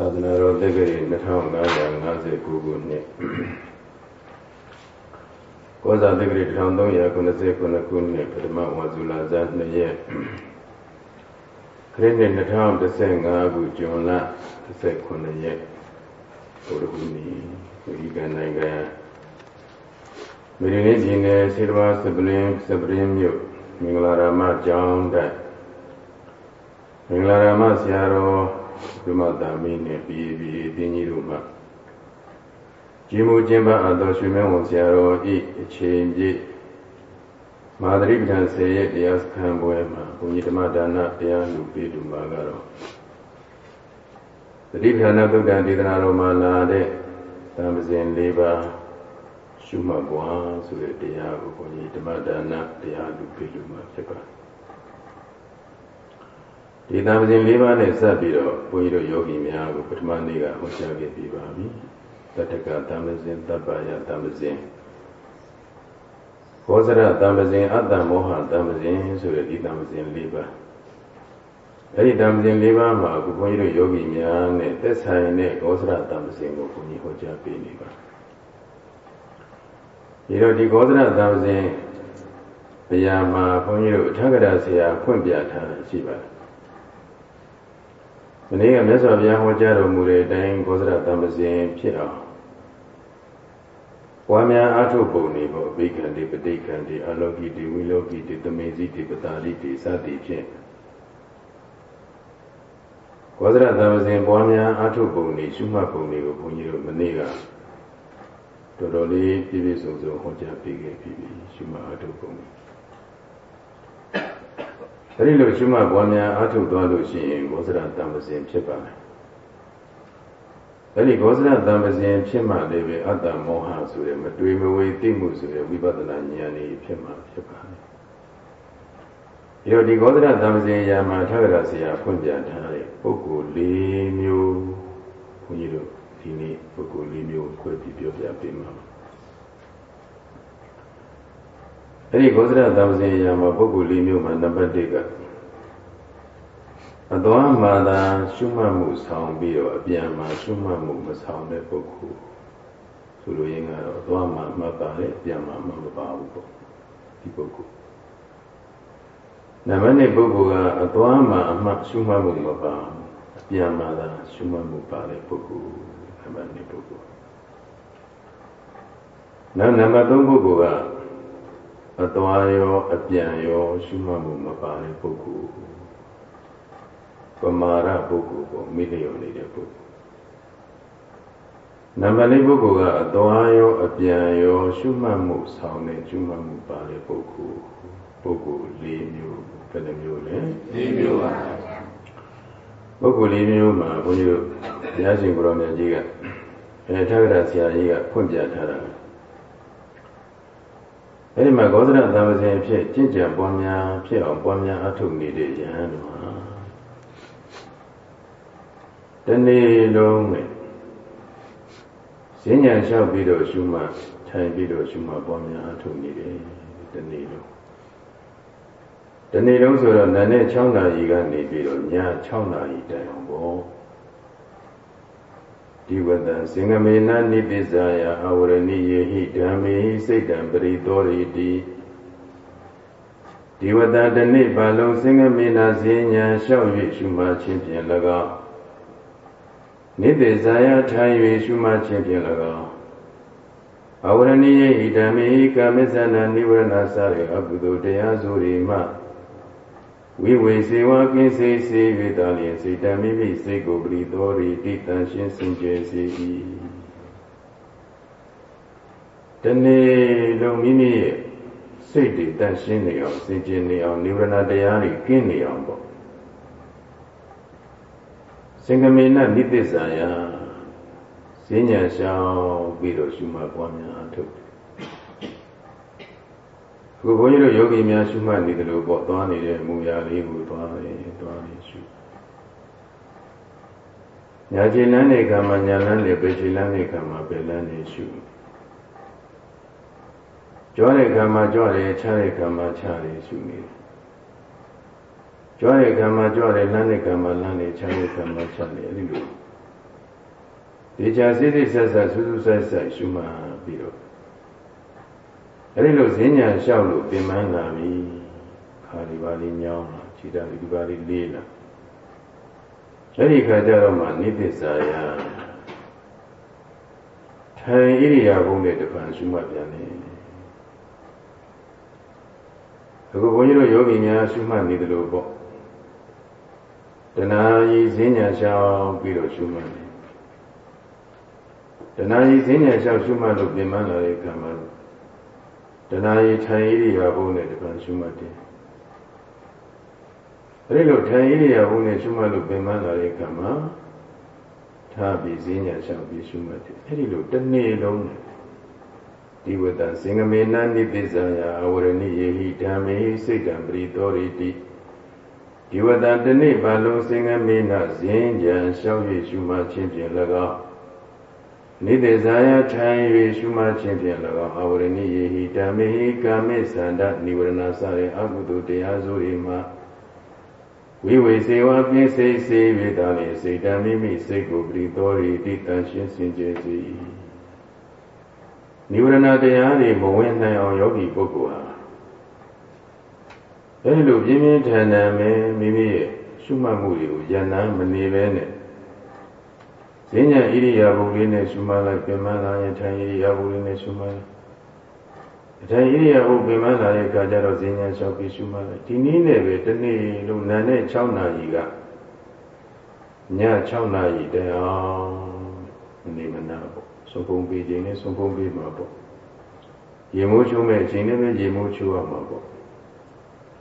သာသနာတော်တက္ကရာ2559ခုနှစ်ကောဇာတက္ကရာ1389ခုနှစ်ပထမဝါဇူလာဇာ2ရက်ခရစ်နှစ်2015ခုဇွန်လ19ရက်ဘုရားနေ့ဒီကနိုင်ငံမြေရင်းကြီးနယ်စေတဝါစပလင်းစပလင်းမြို့မင်္ဂလာရမကျောင်းတိုက်မင်္ဂလာရမဆရာတော် ဓမ္မတာမင်းနဲ့ပြည်ပြည်အင်းကြီးတို့မှကြီးမှုကျင်းပအပ်သောရွှေမင်းဝန်ဆရာတော်ဤအချိန်ပြည့်မာသရိပဌာန်ဆေရဲ့တရားစခန်းပွဲမှာဘုန်းကြီးဓမ္မဒါနတရားလူပြည်သူမှာကတော့သတိပဌာန်သုတ်တံဒေသနာတော်မှာလာတဲ့သံဃာ၄ပါးရှုမှတ်ပွားဆိုတဲ့တရားကိုဘုန်းကြီးဓမ္မဒါနတရားလူပြည်သူမှာဖြစ်ပါတယ် ဒီသံဃာ၄ပါးနဲ့စပ်ပြီးတော့ဘုန်းကြီးတို့ယောဂီများကိုပထမနေ့ကဟောကြားခဲ့ပြီးပါပြီတတ္တကသံဃာတပ္ပယသံဃာဘောဇရတံပဇင်အတ္တမောဟတံပဇင်ဆိုတဲ့ဒီတံပဇင်၄ပါးအဲဒီတံပဇင်၄ပါးမှာအခုဘုန်းကြီးတို့ယောဂီများနဲ့သက်ဆိုင်တဲ့ဘောဇရတံပဇင်ကိုဘုန်းကြီးဟောကြားပေးနေပါဒီတော့ဒီဘောဇရတံပဇင်တရားမှာဘုန်းကြီးတို့အထက်ကရာဆရာဖွင့်ပြထားတာရှိပါတယ် မနေ့ကမြတ်စွာဘုရားဟောကြားတော်မူတဲ့အတိုင်းဘောဇရတံပဇင်ဖြစ်အောင်ပွားများအထုပုံနေပေါ့ဘိက္ခံတိပဋိက္ခံတိအလောကိတိဝိလောကိတိသမေဇိတိပတာရိတိစသည်ဖြင့်ဘောဇရသံဃာပွားများအထုပုံနေရှုမှတ်ပုံတွေကိုဘုန်းကြီးတို့မနေ့ကတော်တော်လေးပြည့်ပြည့်စုံစုံဟောကြားပေးခဲ့ပြီးရှုမှတ်အထုပုံနေ အဲဒီလိုရှုမှတ်ပွားများအထုသွားလို့ရှိရင်ဘောဇရသံဃာဖြစ်ပါမယ်အဲ့ဒီဘောဇနတံပဇင်ဖြစ်မှလည်းပဲအတ္တမောဟဆိုတဲ့မတွေးမဝေသိမှုဆိုတဲ့ဝိပဿနာဉာဏ်လေးဖြစ်မှဖြစ်ပါမယ်။ဒီတော့ဒီဘောဇနတံပဇင်ရာမှာထာဂရဆရာဖွင့်ပြထားတဲ့ပုဂ္ဂိုလ်၄မျိုးဘုန်းကြီးတို့ဒီနေ့ပုဂ္ဂိုလ်၄မျိုးခွဲပြီးပြောပြပေးမှာပါ။ အဲ့ဒီဘောဇနတံပဇင်ရာမှာပုဂ္ဂိုလ်၄မျိုးမှာနံပါတ်၁ကအသွားမှသာရှုမှတ်မှုဆောင်ပြီးတော့အပြန်မှာရှုမှတ်မှုမဆောင်တဲ့ပုဂ္ဂိုလ်ဆိုလိုရင်းကတော့အသွားမှမှတ်ပါတယ်အပြန်မှာမပါဘူးပေါ့ဒီပုဂ္ဂိုလ်နံပါတ်1ပုဂ္ဂိုလ်ကအသွားမှအမှတ်ရှုမှတ်မှုမပါအပြန်မှာသာရှုမှတ်မှုပါတဲ့ပုဂ္ဂိုလ်နံပါတ်2ပုဂ္ဂိုလ်နောက်နံပါတ်3ပုဂ္ဂိုလ်က အသွားရောအပြန်ရောရှုမှတ်မှုမပါတဲ့ပုဂ္ဂိုလ်ပမာရပုဂ္ဂိုလ်ကိုမိလျော်နေတဲ့ပုဂ္ဂိုလ်နံပါတ်၄ပုဂ္ဂိုလ်ကအသွားရောအပြန်ရောရှုမှတ်မှုဆောင်တဲ့ရှုမှတ်မှုပါတဲ့ပုဂ္ဂိုလ်ပုဂ္ဂိုလ်၄မျိုးဘယ်နှမျိုးလဲ၄မျိုးပါပုဂ္ဂိုလ်၄မျိုးမှာဘုန်းကြီးတို့ဘုရားရှင်ကိုရောမြတ်ကြီးကအဲထာဂရဆရာကြီးကဖွင့်ပြထားတာ အဲဒီမှာဂောသရသံဃာအဖြစ်ကျင့်ကြံပွားများဖြစ်အောင်ပွားများအထုတ်နေတဲ့ယဟန်တို့ဟာတနေ့လုံးနဲ့ဈဉ္ညာလျှောက်ပြီးတော့ရှုမှတ်ထိုင်ပြီးတော့ရှုမှတ်ပွားများအထုတ်နေတယ်တနေ့လုံးတနေ့လုံးဆိုတော့နာနဲ့6နာရီကနေပြီးတော့ည6နာရီတိုင်အောင်ပေါ့ ဒီဝတံစင်္ဂမေနနိပိဇာယအဝရဏိယေဟိဓမ္မေစိတ်တံပရိသောရိတိဒီဝတံတနေ့ပါလုံးစင်္ဂမေနဈဉ္ညာလျှောက်၍ရှုမှတ်ခြင်းဖြင့်၎င်းနိသေဇာယထိုင်၍ရှုမှတ်ခြင်းဖြင့်၎င်းအဝရဏိယေဣဒံမေကာမစ္ဆနာနိဝရဏစရေအကုသိုလ်တရားစုတွေမှ ဝိဝေစေဝကင်းစေစေ၍တာလျင်စေတမိမိစိတ်ကိုပရိသောရိတိတန်ရှင်းစင်ကြယ်စေ၏တနေ့လုံးမိမိရဲ့စိတ်တွေတန်ရှင်းနေအောင်စင်ကြယ်နေအောင်နိဝရဏတရားတွေကင်းနေအောင်ပေါ့င်္ကမေနနိသစ္စာယဈဉ္ညာရှောင်းပြီးတော့ရှုမှတ်ပွားများအထုတ် ခုဘုန်းကြီးတို့ယောဂီများရှုမှတ်နေတယ်လို့ပေါ့သွားနေတဲ့အမူအရာလေးကိုသွားတယ်သွားနေရှုညာခြေလမ်းနေကမှာညာလမ်းနေပေခြေလမ်းနေကမှာပေလမ်းနေရှုကြွားတဲ့ကမှာကြွားတယ်ခြားတဲ့ကမှာခြားတယ်ရှုနေတယ်ကြွားတဲ့ကံမှာကြွားတယ်လမ်းတဲ့ကံမှာလမ်းတယ်ချမ်းတဲ့ကံမှာချမ်းတယ်အဲ့ဒီလိုဒီချာစိတ်စိတ်ဆက်ဆက်ဆူဆူဆက်ဆက်ရှုမှတ်ပြီးတော့ အဲဒီလိုဈဉ္ညာလျှောက်လို့ပြင်ပန်းလာပြီခါဒီပါလေးညောင်းလာခြေတလေးဒီပါလေးလေးလာအဲဒီခါကျတော့မှနိသစ္စာယထိုင်ဣရိယာပုနဲ့တပံရှုမှတ်ပြန်တယ်အခုဘုန်းကြီးတို့ယောဂီများရှုမှတ်နေတယ်လို့ပေါ့တဏှာကြီးဈဉ္ညာလျှောက်ပြီးတော့ရှုမှတ်တယ်တဏှာကြီးဈဉ္ညာလျှောက်ရှုမှတ်လို့ပြင်ပန်းလာတဲ့ကံမှာ တဏှာကြီးထိုင်ဣရိယာပုနဲ့တပံရှုမှတ်တယ်အဲဒီလိုထိုင်ဣရိယာပုနဲ့ရှုမှတ်လို့ပြင်ပန်းလာတဲ့ကံမှာထားပြီးဈဉ္ညာလျှောက်ပြီးရှုမှတ်တယ်အဲဒီလိုတစ်နေ့လုံးဒီဝတ္တစင်္ဂမေနနိသစ္ဆာယအဝရဏိယေဟိဓမ္မေစိတ်တံပရိသောရိတိဒီဝတ္တတနေ့ပါလုံးစင်္ဂမေနဇင်းကြံလျှောက်၍ရှုမှခြင်းဖြင့်၎င်း နိသေဇာယထိုင်၍ရှုမှခြင်းဖြင့်၎င်းအဝရဏိယေဟိဓမ္မေကာမေသန္တနိဝရဏစရေအကုသိုလ်တရားစုတွေမှာဝိဝေစေဝပြင်းစိတ်စေဝေတာလေစိတ်တံမိမိစိတ်ကိုပရိသောရိတိတန်ရှင်းစင်ကြယ်စေနိဝရဏတရားတွေမဝင်နိုင်အောင်ယောဂီပုဂ္ဂိုလ်ဟာအဲဒီလိုပြင်းပြင်းထန်ထန်ပဲမိမိရဲ့ရှုမှတ်မှုတွေကိုယန္တမ်းမနေပဲနဲ့ ဈဉ္ညာဣရိယာပုလေးနဲ့ရှုမှတ်လိုက်ပြန်မှလာရင်ထိုင်ဣရိယာပုလေးနဲ့ရှုမှတ်လိုက်အထိုင်ဣရိယာပုပြန်မှလာတဲ့အခါကျတော့ဈဉ္ညာလျှောက်ပြီးရှုမှတ်လိုက်ဒီနည်းနဲ့ပဲတစ်နေ့လုံးနာနဲ့6နာရီကည6နာရီတည်းအောင်နေမနာပေါ့ဆုံးဖုံးပေးခြင်းနဲ့ဆုံးဖုံးပေးမှာပေါ့ရေမိုးချိုးမဲ့အချိန်နဲ့ပဲရေမိုးချိုးရမှာပေါ့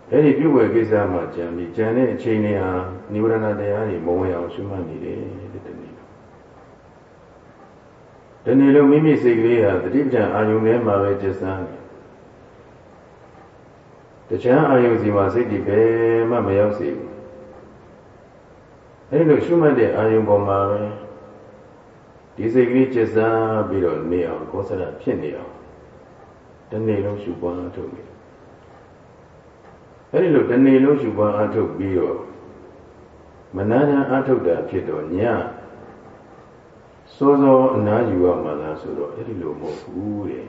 အဲ့ဒီပြုဝယ်ကိစ္စမှာကြံပြီးကြံတဲ့အချိန်တွေဟာနိဗ္ဗာန်တရားတွေမဝင်အောင်ရှုမှတ်နေတယ် တဲ့တနေ့တနေ့လုံးမိမိစိတ်ကလေးဟာတတိပ္ပံအာယုန်ထဲမှာပဲကျစမ်းတယ်တခြားအာယုန်စီမှာစိတ်တွေဘယ်မှမရောက်စေဘူးအဲ့လိုရှုမှတ်တဲ့အာယုန်ပေါ်မှာပဲဒီစိတ်ကလေးကျစမ်းပြီးတော့နေအောင်ကောသရဖြစ်နေအောင်တနေ့လုံးရှုပွားအထုတ်နေအဲဒီလိုတနေ့လုံးရှုပွားအထုတ်ပြီးတော့မနာညာအထုတ်တာဖြစ်တော့ည စောစောအနာယူရမှာလားဆိုတော့အဲဒီလိုမဟုတ်ဘူးတဲ့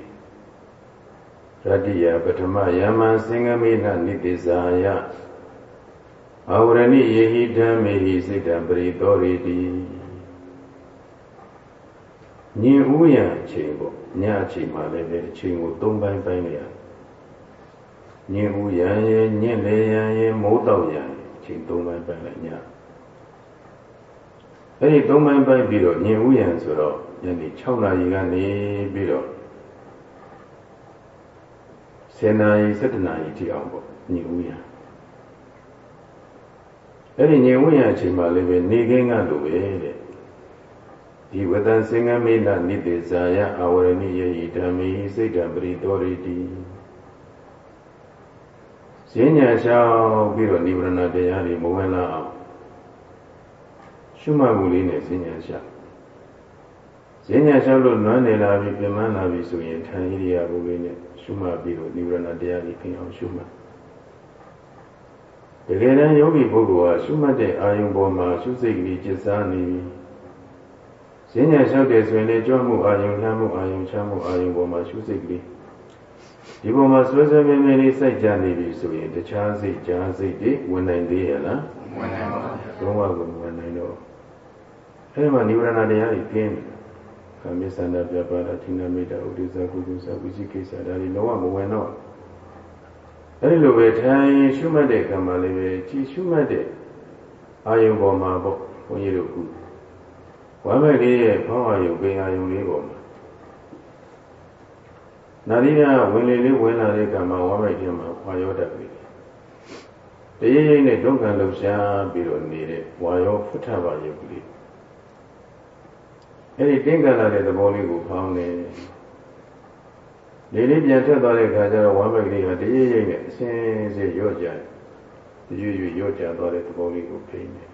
ရတ္တိယပထမယမံစင်္ဂမေနနိတိဇာယအဝရဏိယေဟိဓမ္မေဟိစိတ်တံပရိသောရိတိညင်ဥယံအချိန်ပေါ့ညအချိန်မှလည်းပဲအချိန်ကို၃ပိုင်းပိုင်းနေရညင်ဥယံရဲ့ညင်လေယံရဲ့မိုးတော့ယံအချိန်၃ပိုင်းပိုင်းလိုက်ည အဲ့ဒီ၃ပိုင်းပိုင်းပြီးတော့ညင်ဥယံဆိုတော့ညနေ6နာရီကနေပြီးတော့10နာရီ17နာရီထိအောင်ပေါ့ညင်ဥယံအဲ့ဒီညင်ဥယံအချိန်မှလည်းပဲနေခင်းကလိုပဲတဲ့ဒီဝတံစင်္ဂမေနနိတေဇာယအာဝရဏိယေဟိဓမ္မိစိတ်တံပရိတောရိတိဈဉ္ညာလျှောက်ပြီးတော့နိဗ္ဗာန်တရားတွေမဝင်လာအောင် ရှုမှတ်မှုလေးနဲ့ဈဉ္ညာလျှောက်ဈဉ္ညာလျှောက်လို့နွမ်းနေလာပြီးပြင်မလာပြီးဆိုရင်ထံဣရိယာပုလေးနဲ့ရှုမှတ်ပြီးတော့နိဗ္ဗာန်တရားတွေပြင်အောင်ရှုမှတ်တကယ်တမ်းယောဂီပုဂ္ဂိုလ်ဟာရှုမှတ်တဲ့အာယုံပေါ်မှာရှုစိတ်ကလေးကျစားနေပြီးဈဉ္ညာလျှောက်တယ်ဆိုရင်လေကြွမှုအာယုံလှမ်းမှုအာယုံချမ်းမှုအာယုံပေါ်မှာရှုစိတ်ကလေးဒီပေါ်မှာဆွဲဆွဲမြဲမြဲလေးစိုက်ကြနေပြီဆိုရင်တခြားစိတ်ကြားစိတ်တွေဝင်နိုင်သေးရဲ့လားဝင်နိုင်ပါဘူးဘုရားကဝင်နိုင်တော့ အဲဒီမှာနိဗ္ဗာန်တရားကြီးကျင်းတယ်ကာမိသန္တာပြပါဒသီနာမေတ္တာဥဒိစ္စကုသစ္စဝိသိကိစ္စဒါတွေလုံးဝမဝင်တော့အဲဒီလိုပဲထိုင်ရှုမှတ်တဲ့ကံမှာလေးပဲကြည်ရှုမှတ်တဲ့အာယုံပေါ်မှာပေါ့ဘုန်းကြီးတို့ကုဝမ်းမဲ့လေးရဲ့ဘောင်းအာယုံပင်အာယုံလေးပေါ်မှာနာရီကဝင်လေလေးဝင်လာတဲ့ကံမှာဝမ်းမဲ့ခြင်းမှာဝါရောတတ်ပြီတရေရိပ်နဲ့ဒုက္ခလှုပ်ရှားပြီးတော့နေတဲ့ဝါရောဖုထဘာယုတ်ကလေး အဲ့ဒီတင်းကန်လာတဲ့သဘောလေးကိုဖောင်းနေလေလေးပြန်ထွက်သွားတဲ့အခါကျတော့ဝမ်းမဲ့ကလေးဟာတရေရိပ်နဲ့အစင်းစေရော့ကြတယ်ရွရွရော့ကြသွားတဲ့သဘောလေးကိုဖိနေ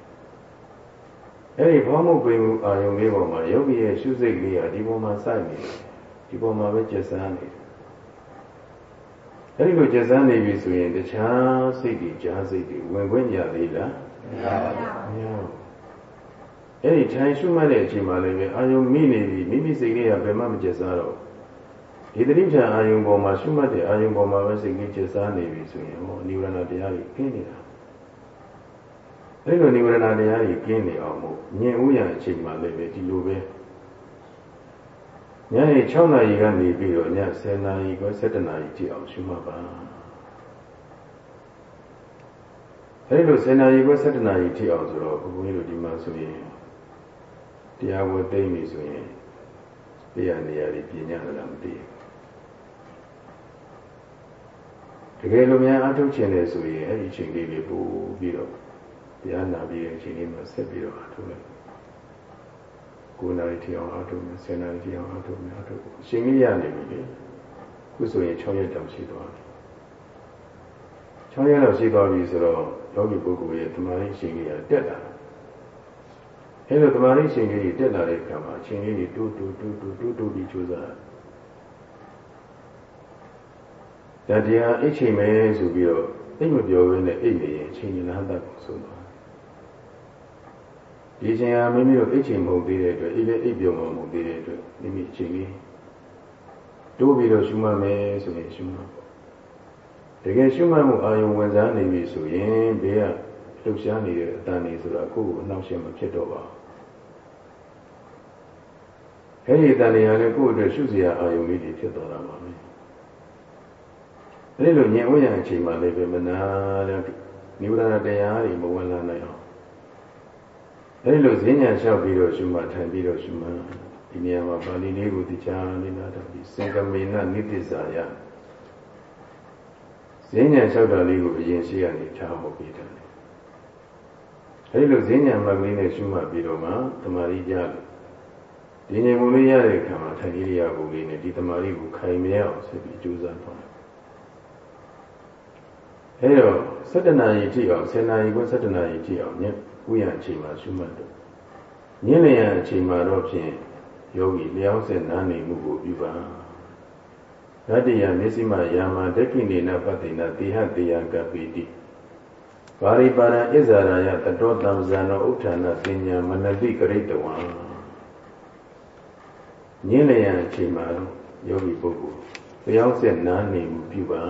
အဲ့ဒီဘောမှုပိမှုအာယုံလေးပေါ်မှာယောဂီရဲ့ရှုစိတ်လေးဟာဒီပေါ်မှာစိုက်နေတယ်ဒီပေါ်မှာပဲကျက်စားနေတယ်အဲ့ဒီလိုကျက်စားနေပြီဆိုရင်တခြားစိတ်တွေကြားစိတ်တွေဝင်ခွင့်ရသေးလားမရပါဘူးမရဘူး အဲ့ဒီထိုင်ရှုမှတ်တဲ့အချိန်မှာလည်းပဲအာယုံမိနေပြီမိမိစိတ်လေးကဘယ်မှမကျက်စားတော့ဒီတတိပ္ပံအာယုံပေါ်မှာရှုမှတ်တဲ့အာယုံပေါ်မှာပဲစိတ်ကြီးကျက်စားနေပြီဆိုရင်ဟောနိဝရဏတရားကြီးခင်းနေတာအဲ့လိုနိဝရဏတရားကြီးကျင်းနေအောင်မို့ညင်ဥရအချိန်မှလည်းပဲဒီလိုပဲညနေ6နာရီကနေပြီးတော့ည10နာရီကို7နာရီကြည့်အောင်ရှုမှတ်ပါအဲ့လို10နာရီကို7နာရီထိအောင်ဆိုတော့ဘုန်းကြီးတို့ဒီမှာဆိုရင် တရားဝတ်သိမ့်ပြီဆိုရင်တရားနေရာတွေပြင်ရလားမသိဘူးတကယ်လို့များအထုတ်ချင်တယ်ဆိုရင်အဲ့ဒီအချိန်လေးလေးပို့ပြီးတော့တရားနာပြီးတဲ့အချိန်လေးမှာဆက်ပြီးတော့အထုတ်လိုက်9နာရီထိအောင်အထုတ်မယ်10နာရီထိအောင်အထုတ်မယ်အထုတ်အချိန်ကြီးရနေပြီလေခုဆိုရင်6ရက်တောင်ရှိသွားပြီ6ရက်လောက်ရှိသွားပြီဆိုတော့ယောဂီပုဂ္ဂိုလ်ရဲ့တမာရီအချိန်ကြီးကတက်လာ အဲလိုတမာရီအချိန်ကြီးတက်လာတဲ့အခါမှာအချိန်ကြီးတူတူတူတူတူတူပြီးကြိုးစားဒါတရားအိတ်ချိန်မယ်ဆိုပြီးတော့အိတ်မပြောဘဲနဲ့အိတ်နေရင်အချိန်ကြီးလမ်းတတ်ကိုဆုံးသွားဒီချိန်ဟာမိမိတို့အိတ်ချိန်မဟုတ်သေးတဲ့အတွက်အိတ်လည်းအိတ်ပြုံမဟုတ်သေးတဲ့အတွက်မိမိအချိန်လေးတိုးပြီးတော့ရှုမှတ်မယ်ဆိုရင်ရှုမှတ်တကယ်ရှုမှတ်မှုအာယုံဝင်စားနေပြီဆိုရင်ဘေးကလှုပ်ရှားနေတဲ့အတန်နေဆိုတာကိုယ့်ကိုအနှောက်အယှက်မဖြစ်တော့ပါဘူး အဲဒီအတန်နေရာနဲ့ကိုယ့်အတွက်ရှုစရာအာယုံလေးတွေဖြစ်သွားတာပါပဲအဲဒီလိုညင်ဝရအချိန်မှလည်းပဲမနာတဲ့နိဗ္ဗာန်တရားတွေမဝင်လာနိုင်အောင်အဲဒီလိုဈဉ္ညာလျှောက်ပြီးတော့ရှုမှတ်ထိုင်ပြီးတော့ရှုမှတ်ဒီနေရာမှာပါဠိလေးကိုတရားလေးနာတော့ဒီစင်ကမေနနိတိဇာယဈဉ္ညာလျှောက်တာလေးကိုအရင်ရှိရနေထားဟောပြီးတယ်အဲဒီလိုဈဉ္ညာမှတ်လေးနဲ့ရှုမှတ်ပြီးတော့မှတမာရီကြတယ် ဒီဉာဏ်ပုံလေးရတဲ့အခါမှာထိုင်ကြီးရပုံလေးနဲ့ဒီတမာရီကိုခိုင်မြဲအောင်ဆက်ပြီးကြိုးစားသွားအဲတော့7နာရီထိအောင်10နာရီကို7နာရီထိအောင်ညဥယျာအချိန်မှာရှုမှတ်တယ်ညနေရအချိန်မှာတော့ဖြင့်ယောဂီလျောင်းစင်နားနေမှုကိုပြုပါရတ္တိယမျက်စိမှယာမဒက္ခိနေနပတ္တိနာတိဟတေယကပိတိပါရိပါရဣဇာရာယတတောတံဇာနောဥဋ္ဌာဏပညာမနတိကရိတဝံ ညင်းလျံအချိန်မှာယောဂီပုဂ္ဂိုလ်လျောင်းစင်နားနေမှုပြုပါ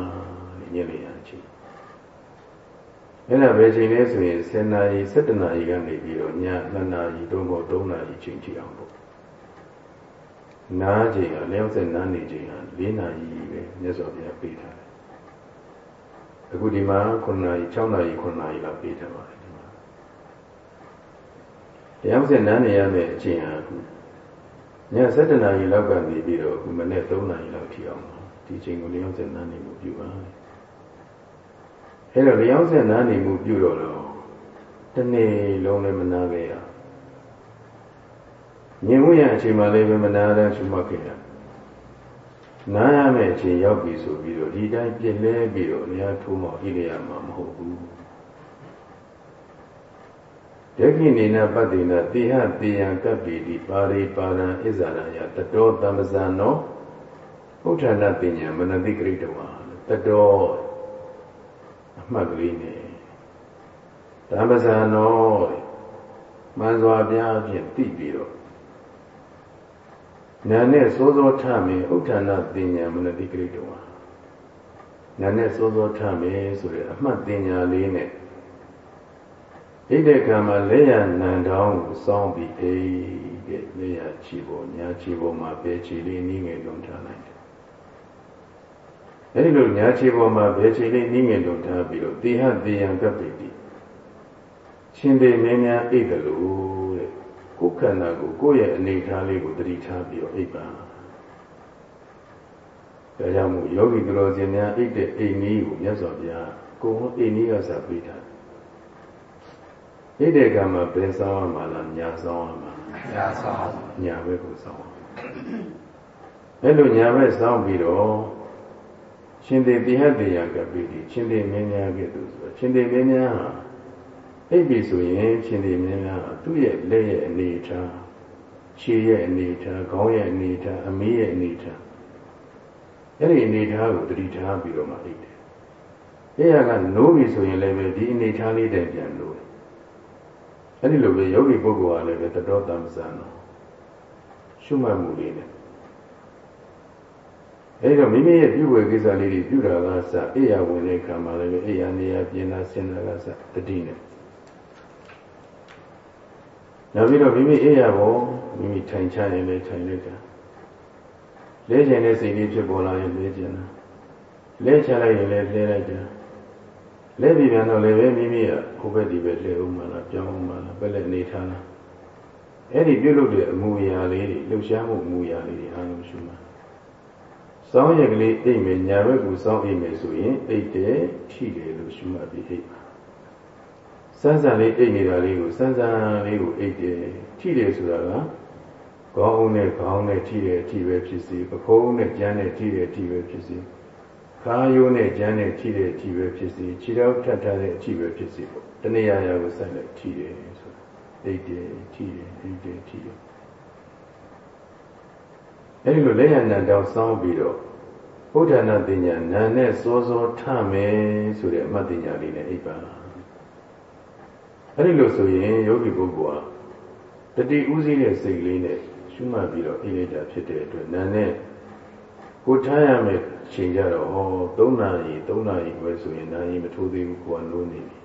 ညင်းလျံအချိန်အဲ့ဒါပဲချိန်လဲဆိုရင်10နာရီ17နာရီကနေပြီးတော့ည2နာရီ3ဘော3နာရီချိန်ထိအောင်ပေါ့နားချိန်ကလျောက်စက်နားနေချိန်က4နာရီပဲမြတ်စွာဘုရားပေးထားတယ်အခုဒီမှာ9နာရီ6နာရီ9နာရီလောက်ပေးထားပါတယ်ဒီမှာလျောက်စက်နားနေရမယ့်အချိန်ဟာအခု ည7နာရီလောက်ကနေပြီးတော့အခုမနေ့3နာရီလောက်ထိအောင်ဒီချိန်ကိုလျောက်စက်နားနေမှုပြုပါအဲ့တော့လျောင်းဆက်နားနေမှုပြုတော့တော့တနေ့လုံးလည်းမနာခဲ့ရမြင်မှုရအချိန်မှလည်းပဲမနာတဲ့ရှုမှတ်ခဲ့ရနားရမယ့်အချိန်ရောက်ပြီဆိုပြီးတော့ဒီတိုင်းပြည့်လဲပြီးတော့အများထိုးမောက်ဣရိယာမှာမဟုတ်ဘူး ယခိနေနပတ္တိနာတိဟတေယံကပ္ပိတိပါရိပါရံဣဇာရယတတောတမ္ပဇံနောဥဋ္ဌာဏပညာမနတိကရိတဝါတတောအမှတ်ကလေးနဲ့ဓမ္မဇာနောမှန်စွာပြားဖြင့်သိပြီးတော့နာနဲ့စိုးစိုးထမယ်ဥဋ္ဌာဏတင်ညာမနတိကရိတဝါနာနဲ့စိုးစိုးထမယ်ဆိုတဲ့အမှတ်တင်ညာလေးနဲ့ ဣတဲ့ကံမှာလက်ရနံတောင်းကိုစောင်းပြီးအေးတဲ့လက်ရချီပေါ်ညာချီပေါ်မှာပဲချီလေးနည်းငယ်လုံးထားလိုက်တယ်အဲဒီလိုညာချီပေါ်မှာဘယ်ချီလေးနည်းငယ်လုံးထားပြီးတော့တေဟတေယံကပ္ပိတိရှင်ပေမင်းများအိတ်တယ်လို့တဲ့ကိုယ်ခန္ဓာကိုကိုယ့်ရဲ့အနေထားလေးကိုတတိထားပြီးတော့အိတ်ပါဒါကြောင့်မို့ယောဂီသူတော်စင်များအိတ်တဲ့အိမ်ကြီးကိုမြတ်စွာဘုရားကိုယ်ဟောအိမ်ကြီးကစားပေးတာိ တဲ့ကံမှာဘယ်ဆောင်ရမှာလားညာဆောင်ရမှာညာဆောင်ညာဘက်ကိုဆောင်အဲ့လိုညာဘက်ဆောင်ပြီးတော့ရှင်သေတိဟတေယကပိတိရှင်သေမင်းများကဲ့သို့ဆိုရှင်သေမင်းများဟာအိပ်ပြီဆိုရင်ရှင်သေမင်းများဟာသူ့ရဲ့လက်ရဲ့အနေထားခြေရဲ့အနေထားခေါင်းရဲ့အနေထားအမေးရဲ့အနေထားအဲ့ဒီအနေထားကိုတတိထားပြီးတော့မှအိပ်တယ်။အဲ့ရကနိုးပြီဆိုရင်လည်းပဲဒီအနေထားလေးတည်းပြန်လို့ အဲ့ဒီလိုပဲယောဂီပုဂ္ဂိုလ်ကလည်းပဲတတော်တမ္ပဇာနောရှုမှတ်မှုလေးနဲ့အဲဒီတော့မိမိရဲ့ပြုဝေကိစ္စလေးတွေပြုတာကစအိယာဝင်တဲ့ခံမှာလည်းအိယာနေရာပြင်တာဆင်းတာကစတတိနဲ့နောက်ပြီးတော့မိမိအိယာပေါ်မိမိထိုင်ချရင်လည်းထိုင်လိုက်တာလဲကျင်တဲ့စိတ်လေးဖြစ်ပေါ်လာရင်လဲကျင်တာလဲချလိုက်ရင်လည်းလဲလိုက်တာ လဲပြီးပြန်တော့လည်းပဲမိမိကဟိုဘက်ဒီဘက်လဲဦးမှလားပြောင်းဦးမှလားပဲလဲနေထားလားအဲ့ဒီပြုလုပ်တဲ့အမူအရာလေးတွေလှုပ်ရှားမှုအမူအရာလေးတွေအားလုံးရှုမှစောင်းရက်ကလေးအိတ်မယ်ညာဘက်ကိုစောင်းအိတ်မယ်ဆိုရင်အိတ်တယ်ထိတယ်လို့ရှုမှတ်ပြီးအိတ်ပါစမ်းစမ်းလေးအိတ်နေတာလေးကိုစမ်းစမ်းလေးကိုအိတ်တယ်ထိတယ်ဆိုတာကခေါင်းနဲ့ခေါင်းနဲ့ထိတယ်ထိပဲဖြစ်စီပခုံးနဲ့ကြမ်းနဲ့ထိတယ်ထိပဲဖြစ်စီ ခါရိုးနဲ့ကြမ်းနဲ့ထိတယ်ထိပဲဖြစ်စီခြေထောက်ထပ်ထားတဲ့ထိပဲဖြစ်စီပေါ့တဏှာရာကိုစိုက်လိုက်ထိတယ်ဆိုတာအိတ်တယ်ထိတယ်အိတ်တယ်ထိတယ်အဲဒီလိုလက်ရဏတောင်စောင်းပြီးတော့ဘုဒ္ဓနာပညာနာနဲ့စောစောထမယ်ဆိုတဲ့အမှတ်ပညာလေးနဲ့အိပ်ပါအဲဒီလိုဆိုရင်ယောဂီပုဂ္ဂိုလ်ဟာတတိဥစည်းတဲ့စိတ်လေးနဲ့ရှုမှတ်ပြီးတော့အိပ်လိုက်တာဖြစ်တဲ့အတွက်နာနဲ့ကိုထားရမယ် ချိန်ကြတော့ဟော3နာရီ3နာရီပဲဆိုရင်နာရီမထိုးသေးဘူးကိုကနိုးနေပြီ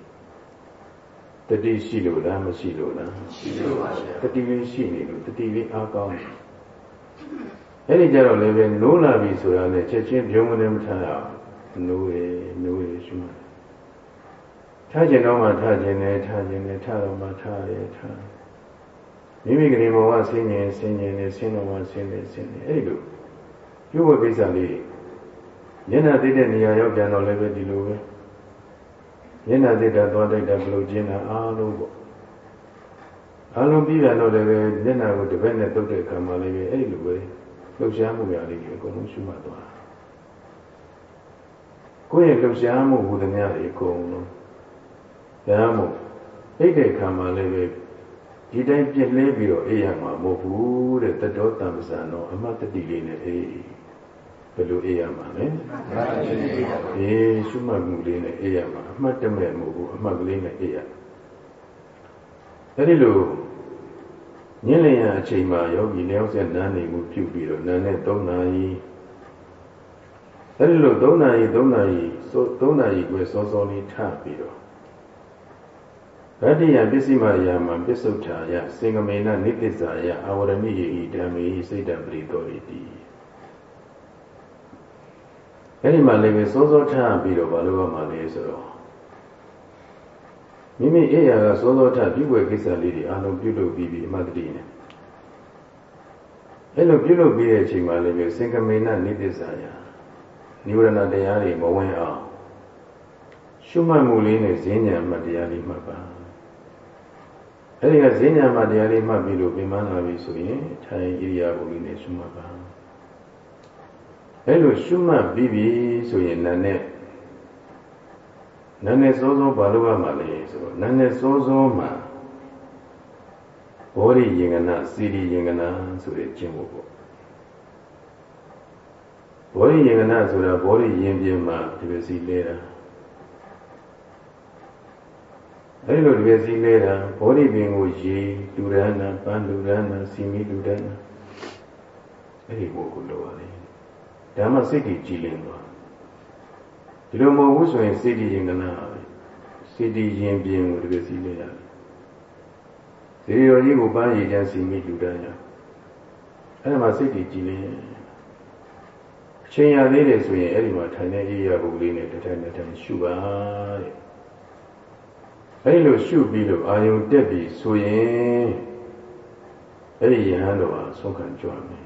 တတိရှိလို့လားမရှိလို့လားရှိလို့ပါဗျာတတိလေးရှိနေလို့တတိလေးအားကောင်းတယ်အဲ့ဒီကြတော့လည်းပဲနိုးလာပြီဆိုတာနဲ့ချက်ချင်းပြုံးမနေမထားရအောင်နိုးရနိုးရရှိမှထားခြင်းတော့မှထားခြင်းနဲ့ထားခြင်းနဲ့ထားတော့မှထားရထားမိမိကလေးဘဝဆင်းရင်ဆင်းရင်နဲ့ဆင်းတော့မှဆင်းတယ်ဆင်းတယ်အဲ့ဒီလိုပြုဝကိစ္စလေး မျက်နှာသိတဲ့နေရာရောက်ပြန်တော့လည်းပဲဒီလိုပဲမျက်နှာသိတာသွားတိုက်တာဘလို့ကျင်းတာအားလုံးပေါ့အားလုံးပြီးပြန်တော့လည်းပဲမျက်နှာကိုတစ်ဘက်နဲ့တုတ်တဲ့ခံမှလည်းပဲအဲ့ဒီလိုပဲလှုပ်ရှားမှုများလေးတွေအကုန်လုံးရှုမှတ်သွားကိုယ့်ရဲ့လှုပ်ရှားမှုဟူသမျှတွေအကုန်လုံးဒါမှမဟုတ်အိတ်တဲ့ခံမှလည်းပဲဒီတိုင်းပြည့်လဲပြီးတော့အေးရမှာမဟုတ်ဘူးတဲ့တတော်တမ္ပဇာနောအမတ်တတိလေးနဲ့အေး ဘယ်လိုအေးရမှာလဲအေးရှုမှတ်မှုလေးနဲ့အေးရမှာအမှတ်တမဲ့မဟုတ်ဘူးအမှတ်ကလေးနဲ့အေးရအဲဒီလိုညနေရအချိန်မှာယောဂီလျောက်ဆက်နားနေမှုပြုပြီးတော့နာနဲ့3နာရီအဲဒီလို3နာရီ3နာရီ3နာရီကိုစောစောလေးထပြီးတော့ဗတ္တိယပစ္စည်းမယာမပစ္စုထာယစင်္ကမေနနိတိဇာယအာဝရဏိယေဣဓမ္မေစိတ်တပရိတောရိတိ အဲဒီမှာလည်းပဲစောစောထပြီးတော့ဘာလို့ရမှာလဲဆိုတော့မိမိအိယာကစောစောထပြုွယ်ကိစ္စလေးတွေအလုံးပြုလုပ်ပြီးပြီးအမှတ်တတိနဲ့အဲ့လိုပြုလုပ်ပြီးတဲ့အချိန်မှာလည်းပဲစင်္ကမေနနိသစ္စာယနိဝရဏတရားတွေမဝင်အောင်ရှုမှတ်မှုလေးနဲ့ဈဉ္ညာမှတ်တရားလေးမှတ်ပါအဲ့ဒီကဈဉ္ညာမှတ်တရားလေးမှတ်ပြီးလို့ပြမလာပြီဆိုရင်ထိုင်ဣရိယာပုလေးနဲ့ရှုမှတ်ပါ အဲ့လိုရှုမှတ်ပြီးပြီဆိုရင်နာနဲ့နာနဲ့စောစောဘာလို့ရမှာလဲဆိုတော့နာနဲ့စောစောမှာဘောရိယင်္ဂနာစီရိယင်္ဂနာဆိုတဲ့ကျင့်ဖို့ပေါ့ဘောရိယင်္ဂနာဆိုတာဘောရိယင်ပြင်းမှာဒီလိုစီလဲတာအဲဒီလိုဒီလိုစီလဲတာဘောရိပင်ကိုရေလူရဏပန်းလူရဏစီမီလူရဏအဲဒီဘုကိုလိုပါလေ ဒါမှစိတ်ကြီးကြည်လင်သွားဒီလိုမဟုတ်ဘူးဆိုရင်စိတ်တည်ရင်ကနာစိတ်တည်ရင်ပြင်းကိုတကယ်စီးနေရတယ်ဇေယောကြီးကိုပန်းရည်ချမ်းစီမိလူတန်းရအဲ့ဒါမှစိတ်တည်ကြည်လင်အချိန်ရသေးတယ်ဆိုရင်အဲ့ဒီမှာထိုင်နေအေးရဖို့လေးနဲ့တထိုင်တထိုင်ရှုပါတဲ့အဲ့လိုရှုပြီးလို့အာယုံတက်ပြီးဆိုရင်အဲ့ဒီယဟန်တော်ဟာဆုံးခံကြွမယ်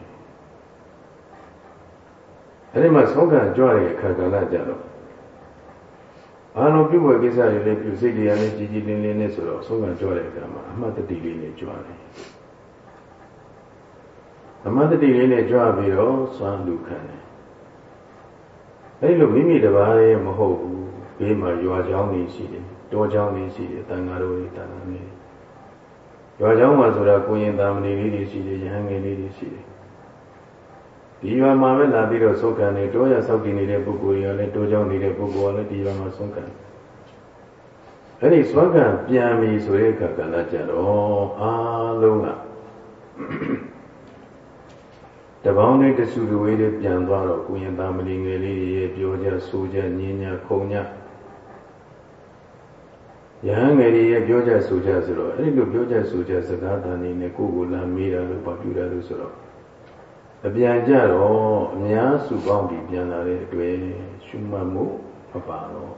အဲ့ဒီမှာဆုံးခံကြွတဲ့အခါကလည်းကြတော့အာလုံးပြုတ်ဝယ်ကိစ္စတွေလည်းပြုစိတ်တရားနဲ့ကြည်ကြည်လင်းလင်းနဲ့ဆိုတော့ဆုံးခံကြွတဲ့အခါမှာအမှတ်တတိလေးနဲ့ကြွတယ်အမှတ်တတိလေးနဲ့ကြွပြီးတော့စွမ်းလူခံတယ်အဲဒီလိုမိမိတပါးရဲ့မဟုတ်ဘူးဘေးမှာရွာချောင်းကြီးရှိတယ်တောချောင်းကြီးရှိတယ်တန်ဃာတော်ကြီးတန်ဃာနေရွာချောင်းမှာဆိုတာကိုရင်သာမဏေလေးတွေရှိတယ်ရဟန်းငယ်လေးတွေရှိတယ် ဒီရွာမှာပဲလာပြီးတော့ဆုံးခံနေတောရဆောက်တည်နေတဲ့ပုဂ္ဂိုလ်တွေကလည်းတောချောင်းနေတဲ့ပုဂ္ဂိုလ်ကလည်းဒီရွာမှာဆုံးခံအအဲ့ဒီစွမ်းကံပြန်ပြီဆိုတဲ့အခါကလည်းကြတော့အားလုံးကတပေါင်းလေးတဆူတဝေးလေးပြန်သွားတော့ကိုရင်သားမလီငယ်လေးတွေပြောကြဆိုကြညင်းညာခုံညာရဟန်းငယ်တွေရဲ့ပြောကြဆိုကြဆိုတော့အဲ့ဒီလိုပြောကြဆိုကြစကားတန်နေနဲ့ကိုယ်ကိုလာမေးတာလို့ဘာပြူတာလို့ဆိုတော့ အပြန်ကြတော့အများစုပေါင်းပြီးပြန်လာတဲ့အတွက်ရှုမှတ်မှုမပါတော့